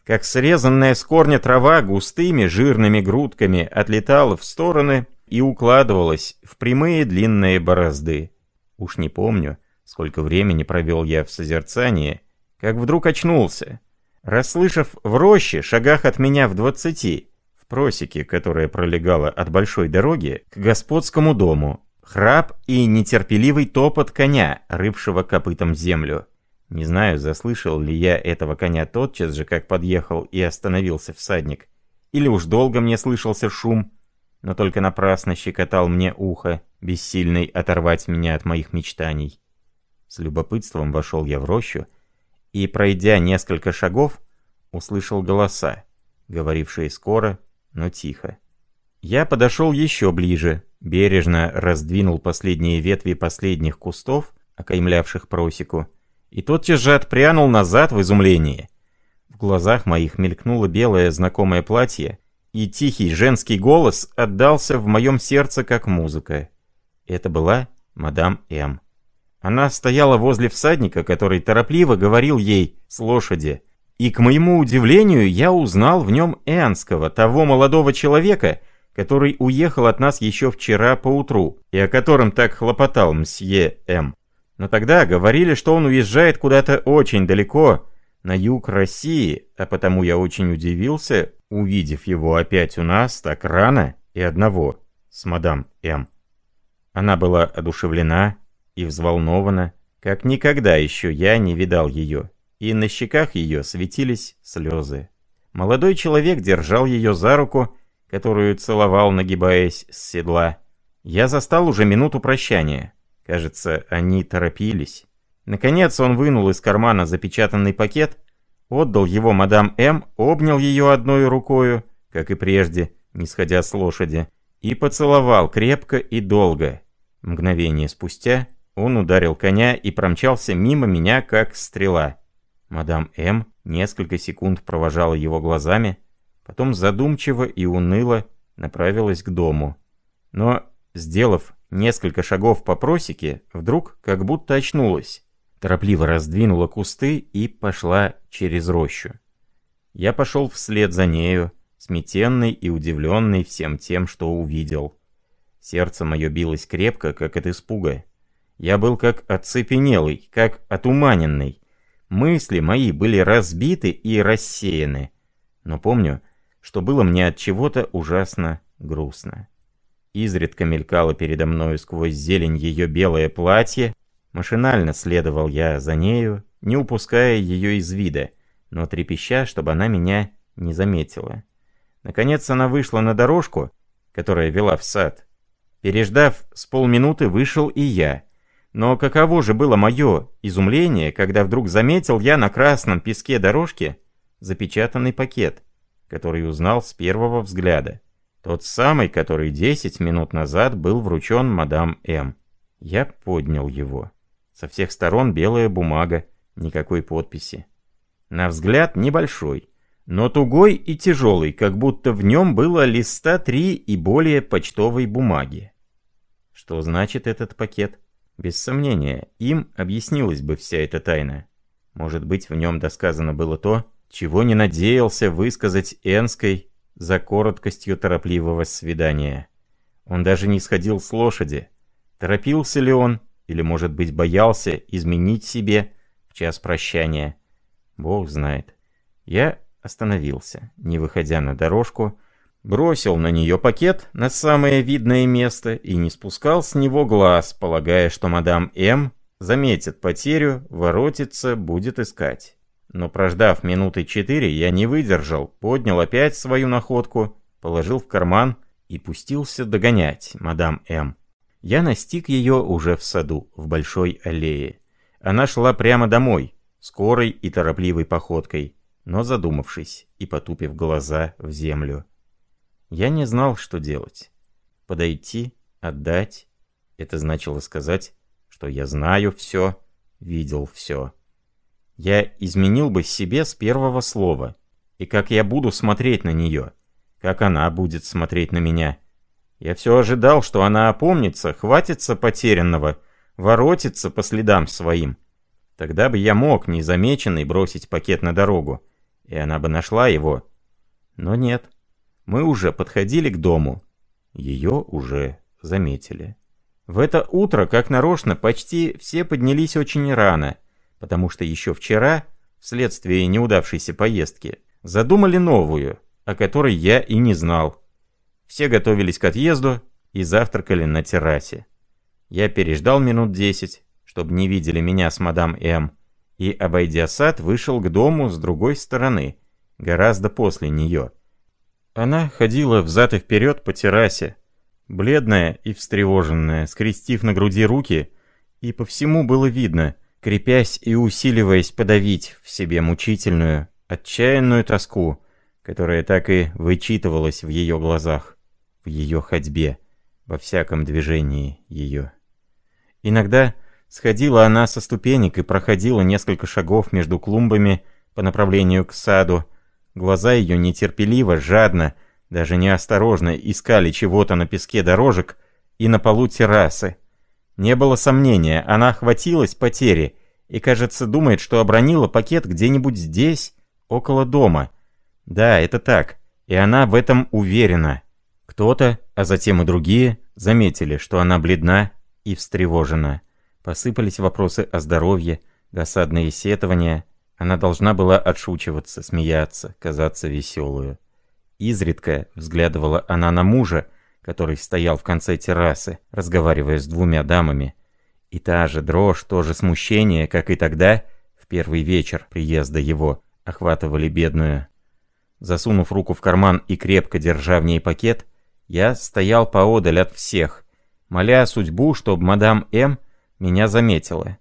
как срезанная с корня трава густыми жирными грудками отлетала в стороны и укладывалась в прямые длинные борозды. Уж не помню, сколько времени провел я в созерцании, как вдруг очнулся. Расслышав в роще, шагах от меня в двадцати, в просеке, которая пролегала от большой дороги к господскому дому, храп и нетерпеливый топот коня, рывшего копытом землю. Не знаю, заслышал ли я этого коня тотчас же, как подъехал и остановился всадник, или уж долго мне слышался шум, но только напрасно щекотал мне ухо, бессильный оторвать меня от моих мечтаний. С любопытством вошел я в рощу, и, пройдя несколько шагов, услышал голоса, говорившие скоро, но тихо. Я подошел еще ближе, бережно раздвинул последние ветви последних кустов, окаймлявших просеку, и тотчас же отпрянул назад в изумлении. В глазах моих мелькнуло белое знакомое платье, и тихий женский голос отдался в моем сердце как музыка. Это была мадам М. Она стояла возле всадника, который торопливо говорил ей с лошади. И, к моему удивлению, я узнал в нем Энского, того молодого человека, который уехал от нас еще вчера поутру, и о котором так хлопотал мсье М. Но тогда говорили, что он уезжает куда-то очень далеко, на юг России, а потому я очень удивился, увидев его опять у нас так рано и одного, с мадам М. Она была одушевлена и взволнована, как никогда еще я не видал ее, и на щеках ее светились слезы. Молодой человек держал ее за руку, которую целовал, нагибаясь с седла. Я застал уже минуту прощания. Кажется, они торопились. Наконец он вынул из кармана запечатанный пакет, отдал его мадам М, обнял ее одной рукою, как и прежде, не сходя с лошади, и поцеловал крепко и долго. Мгновение спустя он ударил коня и промчался мимо меня, как стрела. Мадам М несколько секунд провожала его глазами, потом задумчиво и уныло направилась к дому. Но, сделав Несколько шагов по просеке, вдруг как будто очнулась. Торопливо раздвинула кусты и пошла через рощу. Я пошел вслед за нею, сметенный и удивленный всем тем, что увидел. Сердце мое билось крепко, как от испуга. Я был как оцепенелый, как отуманенный. Мысли мои были разбиты и рассеяны. Но помню, что было мне от чего-то ужасно грустно. Изредка мелькало передо мною сквозь зелень ее белое платье. Машинально следовал я за нею, не упуская ее из вида, но трепеща, чтобы она меня не заметила. Наконец она вышла на дорожку, которая вела в сад. Переждав с полминуты, вышел и я. Но каково же было мое изумление, когда вдруг заметил я на красном песке дорожки запечатанный пакет, который узнал с первого взгляда. Тот самый, который десять минут назад был вручен мадам М. Я поднял его. Со всех сторон белая бумага, никакой подписи. На взгляд небольшой, но тугой и тяжелый, как будто в нем было листа три и более почтовой бумаги. Что значит этот пакет? Без сомнения, им объяснилась бы вся эта тайна. Может быть, в нем досказано было то, чего не надеялся высказать Энской за короткостью торопливого свидания. Он даже не сходил с лошади. Торопился ли он, или, может быть, боялся изменить себе в час прощания? Бог знает. Я остановился, не выходя на дорожку, бросил на нее пакет на самое видное место и не спускал с него глаз, полагая, что мадам М заметит потерю, воротится, будет искать. Но прождав минуты четыре, я не выдержал, поднял опять свою находку, положил в карман и пустился догонять мадам М. Я настиг ее уже в саду, в большой аллее. Она шла прямо домой, скорой и торопливой походкой, но задумавшись и потупив глаза в землю. Я не знал, что делать. Подойти, отдать. Это значило сказать, что я знаю все, видел все. Я изменил бы себе с первого слова. И как я буду смотреть на нее, как она будет смотреть на меня. Я все ожидал, что она опомнится, хватится потерянного, воротится по следам своим. Тогда бы я мог, незамеченный, бросить пакет на дорогу, и она бы нашла его. Но нет. Мы уже подходили к дому. Ее уже заметили. В это утро, как нарочно, почти все поднялись очень рано, потому что еще вчера, вследствие неудавшейся поездки, задумали новую, о которой я и не знал. Все готовились к отъезду и завтракали на террасе. Я переждал минут десять, чтобы не видели меня с мадам М, и, обойдя сад, вышел к дому с другой стороны, гораздо после нее. Она ходила взад и вперед по террасе, бледная и встревоженная, скрестив на груди руки, и по всему было видно, крепясь и усиливаясь подавить в себе мучительную, отчаянную тоску, которая так и вычитывалась в ее глазах, в ее ходьбе, во всяком движении ее. Иногда сходила она со ступенек и проходила несколько шагов между клумбами по направлению к саду. Глаза ее нетерпеливо, жадно, даже неосторожно искали чего-то на песке дорожек и на полу террасы. Не было сомнения, она охватилась потери и, кажется, думает, что обронила пакет где-нибудь здесь, около дома. Да, это так, и она в этом уверена. Кто-то, а затем и другие, заметили, что она бледна и встревожена. Посыпались вопросы о здоровье, досадные сетования. Она должна была отшучиваться, смеяться, казаться веселую. Изредка взглядывала она на мужа, который стоял в конце террасы, разговаривая с двумя дамами. И та же дрожь, то же смущение, как и тогда, в первый вечер приезда его, охватывали бедную. Засунув руку в карман и крепко держа в ней пакет, я стоял поодаль от всех, моля судьбу, чтобы мадам М. меня заметила.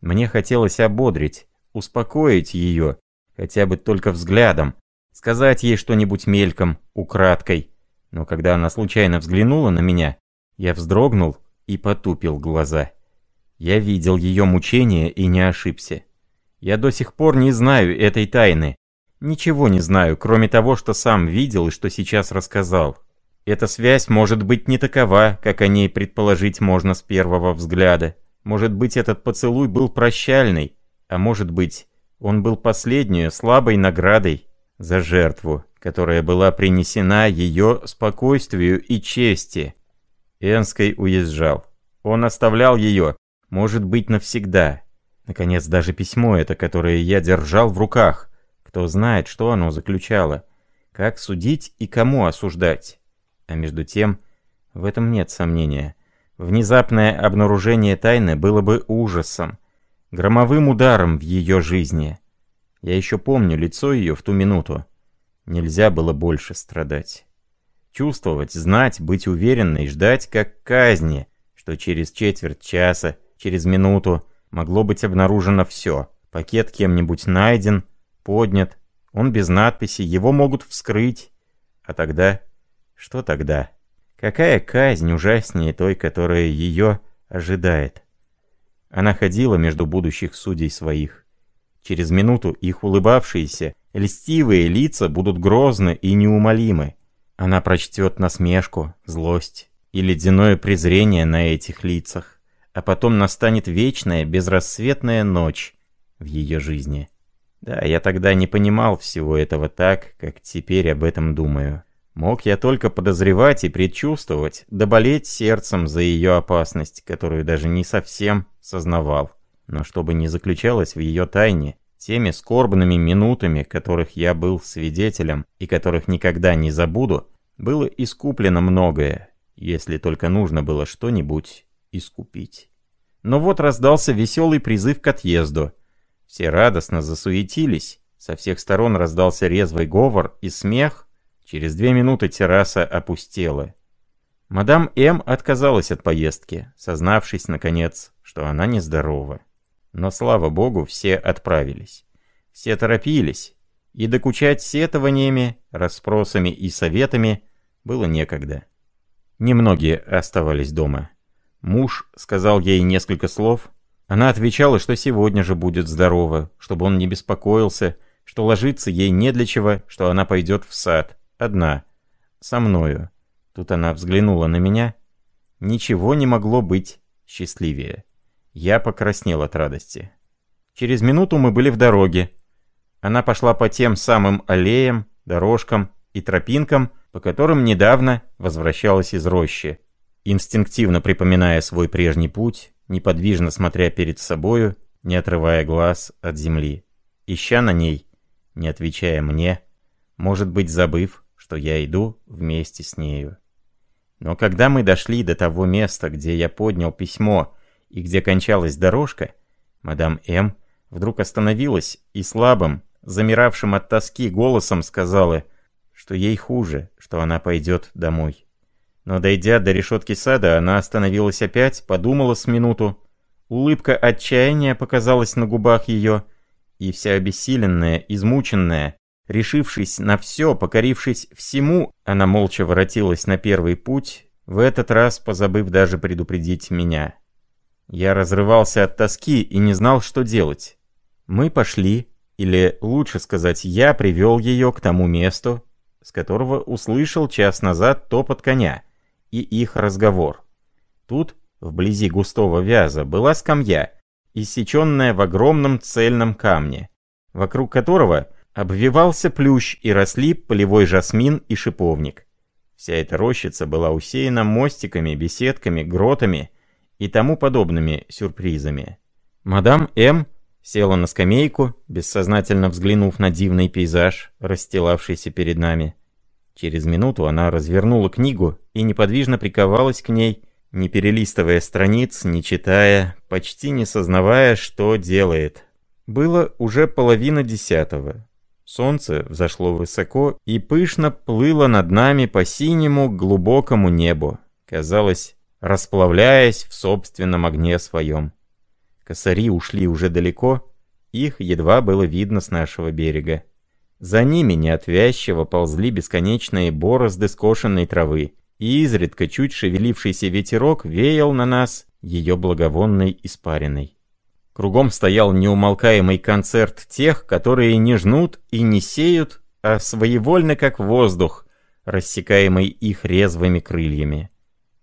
Мне хотелось ободрить, успокоить ее, хотя бы только взглядом, сказать ей что-нибудь мельком, украдкой. Но когда она случайно взглянула на меня, я вздрогнул и потупил глаза. Я видел ее мучение и не ошибся. Я до сих пор не знаю этой тайны. Ничего не знаю, кроме того, что сам видел и что сейчас рассказал. Эта связь может быть не такова, как о ней предположить можно с первого взгляда. Может быть, этот поцелуй был прощальный, а может быть, он был последней слабой наградой за жертву, которая была принесена ее спокойствию и чести. Энской уезжал. Он оставлял ее, может быть, навсегда. Наконец, даже письмо это, которое я держал в руках. Кто знает, что оно заключало. Как судить и кому осуждать. А между тем, в этом нет сомнения. Внезапное обнаружение тайны было бы ужасом, громовым ударом в ее жизни. Я еще помню лицо ее в ту минуту. Нельзя было больше страдать. Чувствовать, знать, быть уверенной, ждать как казни, что через четверть часа, через минуту могло быть обнаружено все. Пакет кем-нибудь найден, поднят, он без надписи, его могут вскрыть. А тогда что тогда? Какая казнь ужаснее той, которая ее ожидает? Она ходила между будущих судей своих. Через минуту их улыбавшиеся, льстивые лица будут грозны и неумолимы. Она прочтет насмешку, злость и ледяное презрение на этих лицах, а потом настанет вечная безрассветная ночь в ее жизни. Да, я тогда не понимал всего этого так, как теперь об этом думаю. Мог я только подозревать и предчувствовать, да болеть сердцем за ее опасность, которую даже не совсем сознавал. Но чтобы не заключалось в ее тайне, теми скорбными минутами, которых я был свидетелем и которых никогда не забуду, было искуплено многое, если только нужно было что-нибудь искупить. Но вот раздался веселый призыв к отъезду. Все радостно засуетились, со всех сторон раздался резвый говор и смех, Через две минуты терраса опустела. Мадам М. отказалась от поездки, сознавшись, наконец, что она нездорова. Но, слава богу, все отправились. Все торопились, и докучать сетованиями, расспросами и советами было некогда. Немногие оставались дома. Муж сказал ей несколько слов. Она отвечала, что сегодня же будет здорова, чтобы он не беспокоился, что ложиться ей не для чего, что она пойдет в сад, одна, со мною. Тут она взглянула на меня. Ничего не могло быть счастливее. Я покраснел от радости. Через минуту мы были в дороге. Она пошла по тем самым аллеям, дорожкам и тропинкам, по которым недавно возвращалась из рощи. Инстинктивно припоминая свой прежний путь, неподвижно смотря перед собою, не отрывая глаз от земли. Ища на ней, не отвечая мне, может быть забыв, что я иду вместе с нею. Но когда мы дошли до того места, где я поднял письмо и где кончалась дорожка, мадам М. вдруг остановилась и слабым, замиравшим от тоски голосом сказала, что ей хуже, что она пойдет домой. Но дойдя до решетки сада, она остановилась опять, подумала с минуту. Улыбка отчаяния показалась на губах ее, и вся обессиленная, измученная, решившись на все, покорившись всему, она молча воротилась на первый путь, в этот раз позабыв даже предупредить меня. Я разрывался от тоски и не знал, что делать. Мы пошли, или лучше сказать, я привел ее к тому месту, с которого услышал час назад топот коня и их разговор. Тут, вблизи густого вяза, была скамья, иссеченная в огромном цельном камне, вокруг которого обвивался плющ и росли полевой жасмин и шиповник. Вся эта рощица была усеяна мостиками, беседками, гротами и тому подобными сюрпризами. Мадам М. села на скамейку, бессознательно взглянув на дивный пейзаж, расстилавшийся перед нами. Через минуту она развернула книгу и неподвижно приковалась к ней, не перелистывая страниц, не читая, почти не сознавая, что делает. Было уже половина десятого. Солнце взошло высоко и пышно плыло над нами по синему глубокому небу, казалось, расплавляясь в собственном огне своем. Косари ушли уже далеко, их едва было видно с нашего берега. За ними неотвязчиво ползли бесконечные борозды скошенной травы, и изредка чуть шевелившийся ветерок веял на нас ее благовонной испариной. Кругом стоял неумолкаемый концерт тех, которые не жнут и не сеют, а своевольно как воздух, рассекаемый их резвыми крыльями.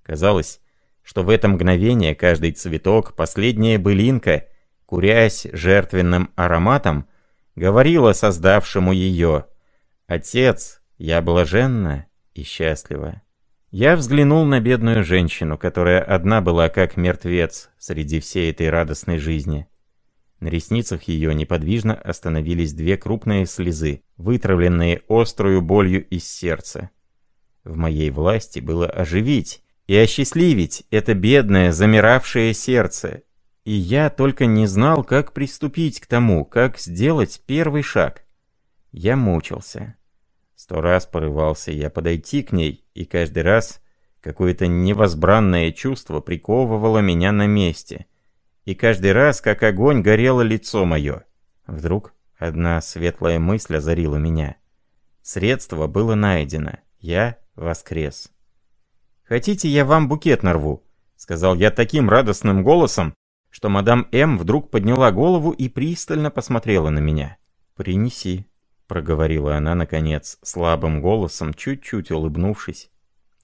Казалось, что в это мгновение каждый цветок, последняя былинка, курясь жертвенным ароматом, говорила создавшему ее «Отец, я блаженна и счастлива». Я взглянул на бедную женщину, которая одна была как мертвец среди всей этой радостной жизни. На ресницах ее неподвижно остановились две крупные слезы, вытравленные острую болью из сердца. В моей власти было оживить и осчастливить это бедное, замиравшее сердце, и я только не знал, как приступить к тому, как сделать первый шаг. Я мучился. Сто раз порывался я подойти к ней, и каждый раз какое-то невозбранное чувство приковывало меня на месте. И каждый раз, как огонь, горело лицо мое. Вдруг одна светлая мысль озарила меня. Средство было найдено. Я воскрес. «Хотите, я вам букет нарву?» — сказал я таким радостным голосом, что мадам М. вдруг подняла голову и пристально посмотрела на меня. «Принеси», — проговорила она, наконец, слабым голосом, чуть-чуть улыбнувшись,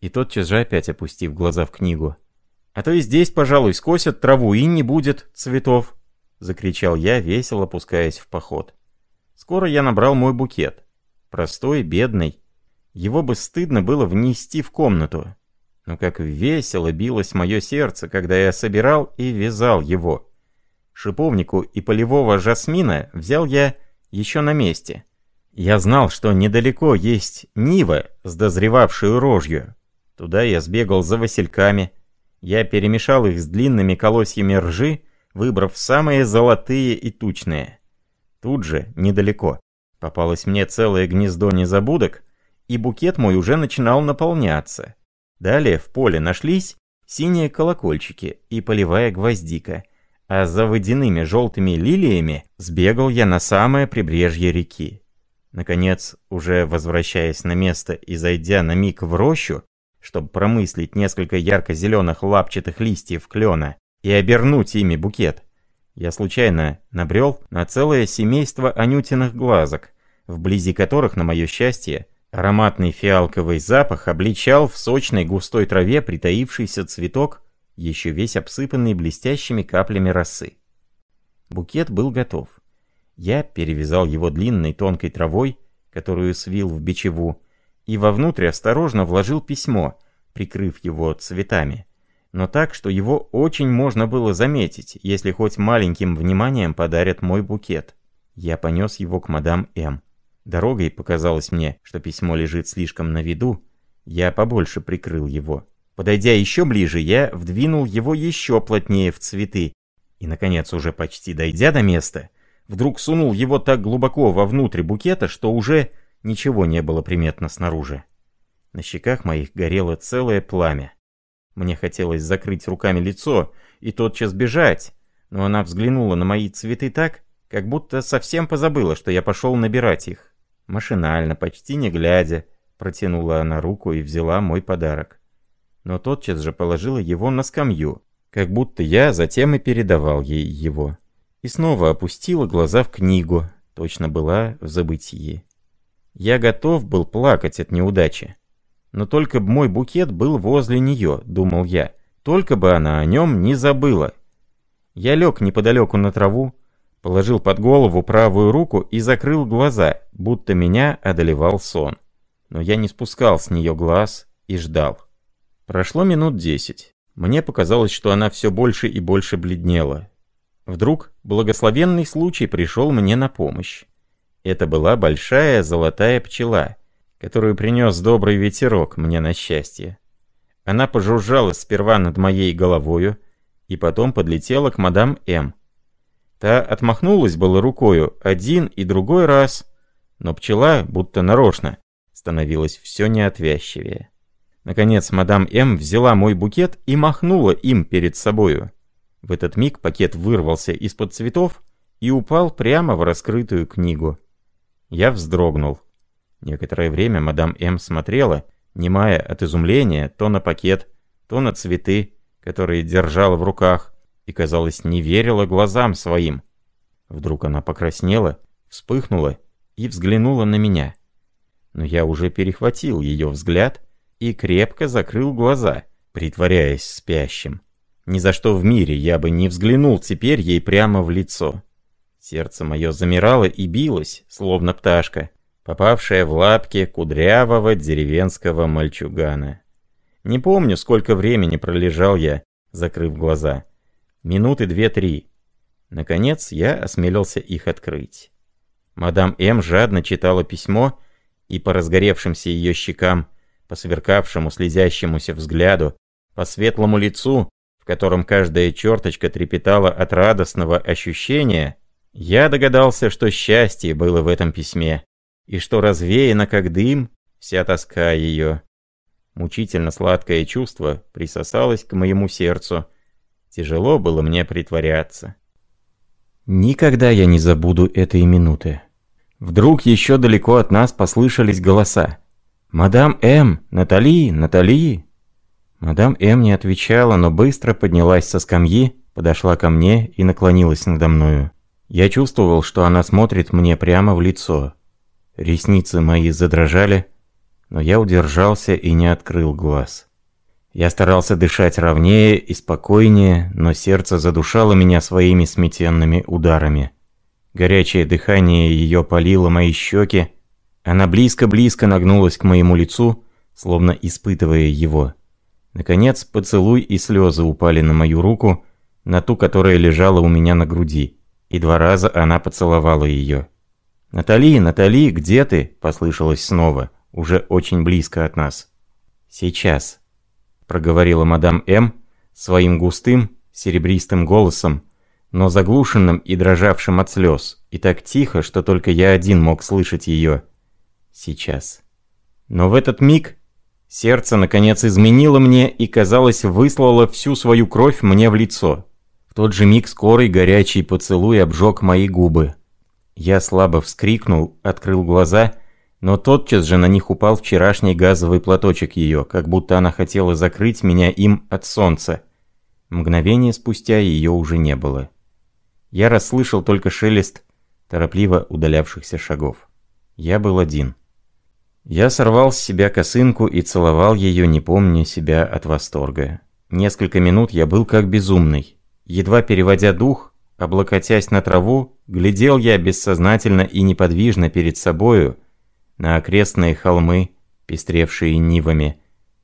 и тотчас же опять опустив глаза в книгу. «А то и здесь, пожалуй, скосят траву, и не будет цветов», — закричал я, весело пускаясь в поход. Скоро я набрал мой букет. Простой, бедный. Его бы стыдно было внести в комнату, но как весело билось мое сердце, когда я собирал и вязал его. Шиповнику и полевого жасмина взял я еще на месте. Я знал, что недалеко есть Нива с дозревавшей рожью. Туда я сбегал за васильками. Я перемешал их с длинными колосьями ржи, выбрав самые золотые и тучные. Тут же, недалеко, попалось мне целое гнездо незабудок, и букет мой уже начинал наполняться. Далее в поле нашлись синие колокольчики и полевая гвоздика, а за водяными желтыми лилиями сбегал я на самое прибрежье реки. Наконец, уже возвращаясь на место и зайдя на миг в рощу, чтобы промыслить несколько ярко-зеленых лапчатых листьев клена и обернуть ими букет, я случайно набрел на целое семейство анютиных глазок, вблизи которых, на мое счастье, ароматный фиалковый запах обличал в сочной густой траве притаившийся цветок, еще весь обсыпанный блестящими каплями росы. Букет был готов. Я перевязал его длинной тонкой травой, которую свил в бичеву, и вовнутрь осторожно вложил письмо, прикрыв его цветами, но так, что его очень можно было заметить, если хоть маленьким вниманием подарят мой букет. Я понес его к мадам М. Дорогой показалось мне, что письмо лежит слишком на виду, я побольше прикрыл его. Подойдя еще ближе, я вдвинул его еще плотнее в цветы, и, наконец, уже почти дойдя до места, вдруг сунул его так глубоко вовнутрь букета, что уже ничего не было приметно снаружи. На щеках моих горело целое пламя. Мне хотелось закрыть руками лицо и тотчас бежать, но она взглянула на мои цветы так, как будто совсем позабыла, что я пошел набирать их. Машинально, почти не глядя, протянула она руку и взяла мой подарок. Но тотчас же положила его на скамью, как будто я затем и передавал ей его и снова опустила глаза в книгу, точно была в забытии. Я готов был плакать от неудачи. Но только б мой букет был возле нее, думал я, только бы она о нем не забыла. Я лег неподалеку на траву, положил под голову правую руку и закрыл глаза, будто меня одолевал сон. Но я не спускал с нее глаз и ждал. Прошло минут десять. Мне показалось, что она все больше и больше бледнела, Вдруг благословенный случай пришел мне на помощь. Это была большая золотая пчела, которую принес добрый ветерок мне на счастье. Она пожужжала сперва над моей головою и потом подлетела к мадам М. Та отмахнулась было рукою один и другой раз, но пчела, будто нарочно, становилась все неотвязчивее. Наконец мадам М взяла мой букет и махнула им перед собою. В этот миг пакет вырвался из-под цветов и упал прямо в раскрытую книгу. Я вздрогнул. Некоторое время мадам М. смотрела, немая от изумления, то на пакет, то на цветы, которые держала в руках, и, казалось, не верила глазам своим. Вдруг она покраснела, вспыхнула и взглянула на меня. Но я уже перехватил ее взгляд и крепко закрыл глаза, притворяясь спящим. Ни за что в мире я бы не взглянул теперь ей прямо в лицо. Сердце мое замирало и билось, словно пташка, попавшая в лапки кудрявого деревенского мальчугана. Не помню, сколько времени пролежал я, закрыв глаза. Минуты две-три. Наконец я осмелился их открыть. Мадам М. жадно читала письмо, и по разгоревшимся ее щекам, по сверкавшему слезящемуся взгляду, по светлому лицу, в котором каждая черточка трепетала от радостного ощущения, я догадался, что счастье было в этом письме, и что развеяна как дым вся тоска ее. Мучительно сладкое чувство присосалось к моему сердцу. Тяжело было мне притворяться. Никогда я не забуду этой минуты. Вдруг еще далеко от нас послышались голоса. «Мадам М! Натали! Натали!» Мадам М не отвечала, но быстро поднялась со скамьи, подошла ко мне и наклонилась надо мною. Я чувствовал, что она смотрит мне прямо в лицо. Ресницы мои задрожали, но я удержался и не открыл глаз. Я старался дышать ровнее и спокойнее, но сердце задушало меня своими сметенными ударами. Горячее дыхание ее палило мои щеки. Она близко-близко нагнулась к моему лицу, словно испытывая его. Наконец, поцелуй и слезы упали на мою руку, на ту, которая лежала у меня на груди, и два раза она поцеловала ее. «Натали, Натали, где ты?» – послышалось снова, уже очень близко от нас. «Сейчас», – проговорила мадам М. своим густым, серебристым голосом, но заглушенным и дрожавшим от слез, и так тихо, что только я один мог слышать ее. «Сейчас». Но в этот миг Сердце, наконец, изменило мне и, казалось, выслало всю свою кровь мне в лицо. В тот же миг скорый горячий поцелуй обжег мои губы. Я слабо вскрикнул, открыл глаза, но тотчас же на них упал вчерашний газовый платочек ее, как будто она хотела закрыть меня им от солнца. Мгновение спустя ее уже не было. Я расслышал только шелест торопливо удалявшихся шагов. Я был один. Я сорвал с себя косынку и целовал ее, не помня себя от восторга. Несколько минут я был как безумный. Едва переводя дух, облокотясь на траву, глядел я бессознательно и неподвижно перед собою на окрестные холмы, пестревшие нивами,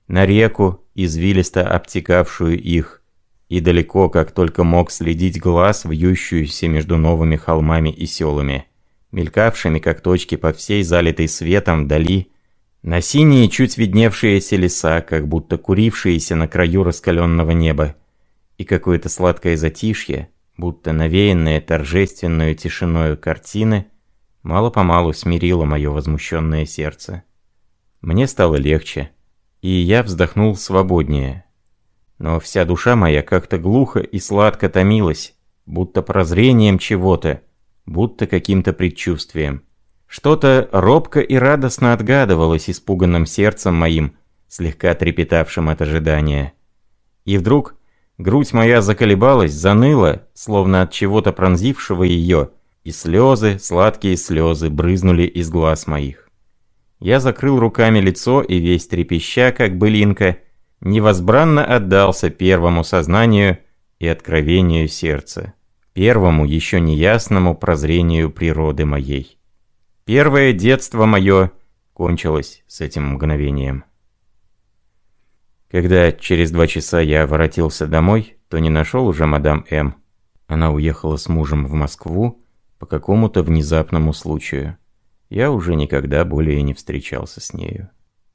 на реку, извилисто обтекавшую их, и далеко, как только мог следить глаз, вьющуюся между новыми холмами и селами, мелькавшими, как точки по всей залитой светом вдали, на синие чуть видневшиеся леса, как будто курившиеся на краю раскаленного неба, и какое-то сладкое затишье, будто навеянное торжественную тишиною картины, мало-помалу смирило мое возмущенное сердце. Мне стало легче, и я вздохнул свободнее. Но вся душа моя как-то глухо и сладко томилась, будто прозрением чего-то, будто каким-то предчувствием. Что-то робко и радостно отгадывалось испуганным сердцем моим, слегка трепетавшим от ожидания. И вдруг грудь моя заколебалась, заныла, словно от чего-то пронзившего ее, и слезы, сладкие слезы, брызнули из глаз моих. Я закрыл руками лицо и весь трепеща, как былинка, невозбранно отдался первому сознанию и откровению сердца, первому еще неясному прозрению природы моей. Первое детство мое кончилось с этим мгновением. Когда через два часа я воротился домой, то не нашел уже мадам М. Она уехала с мужем в Москву по какому-то внезапному случаю. Я уже никогда более не встречался с нею.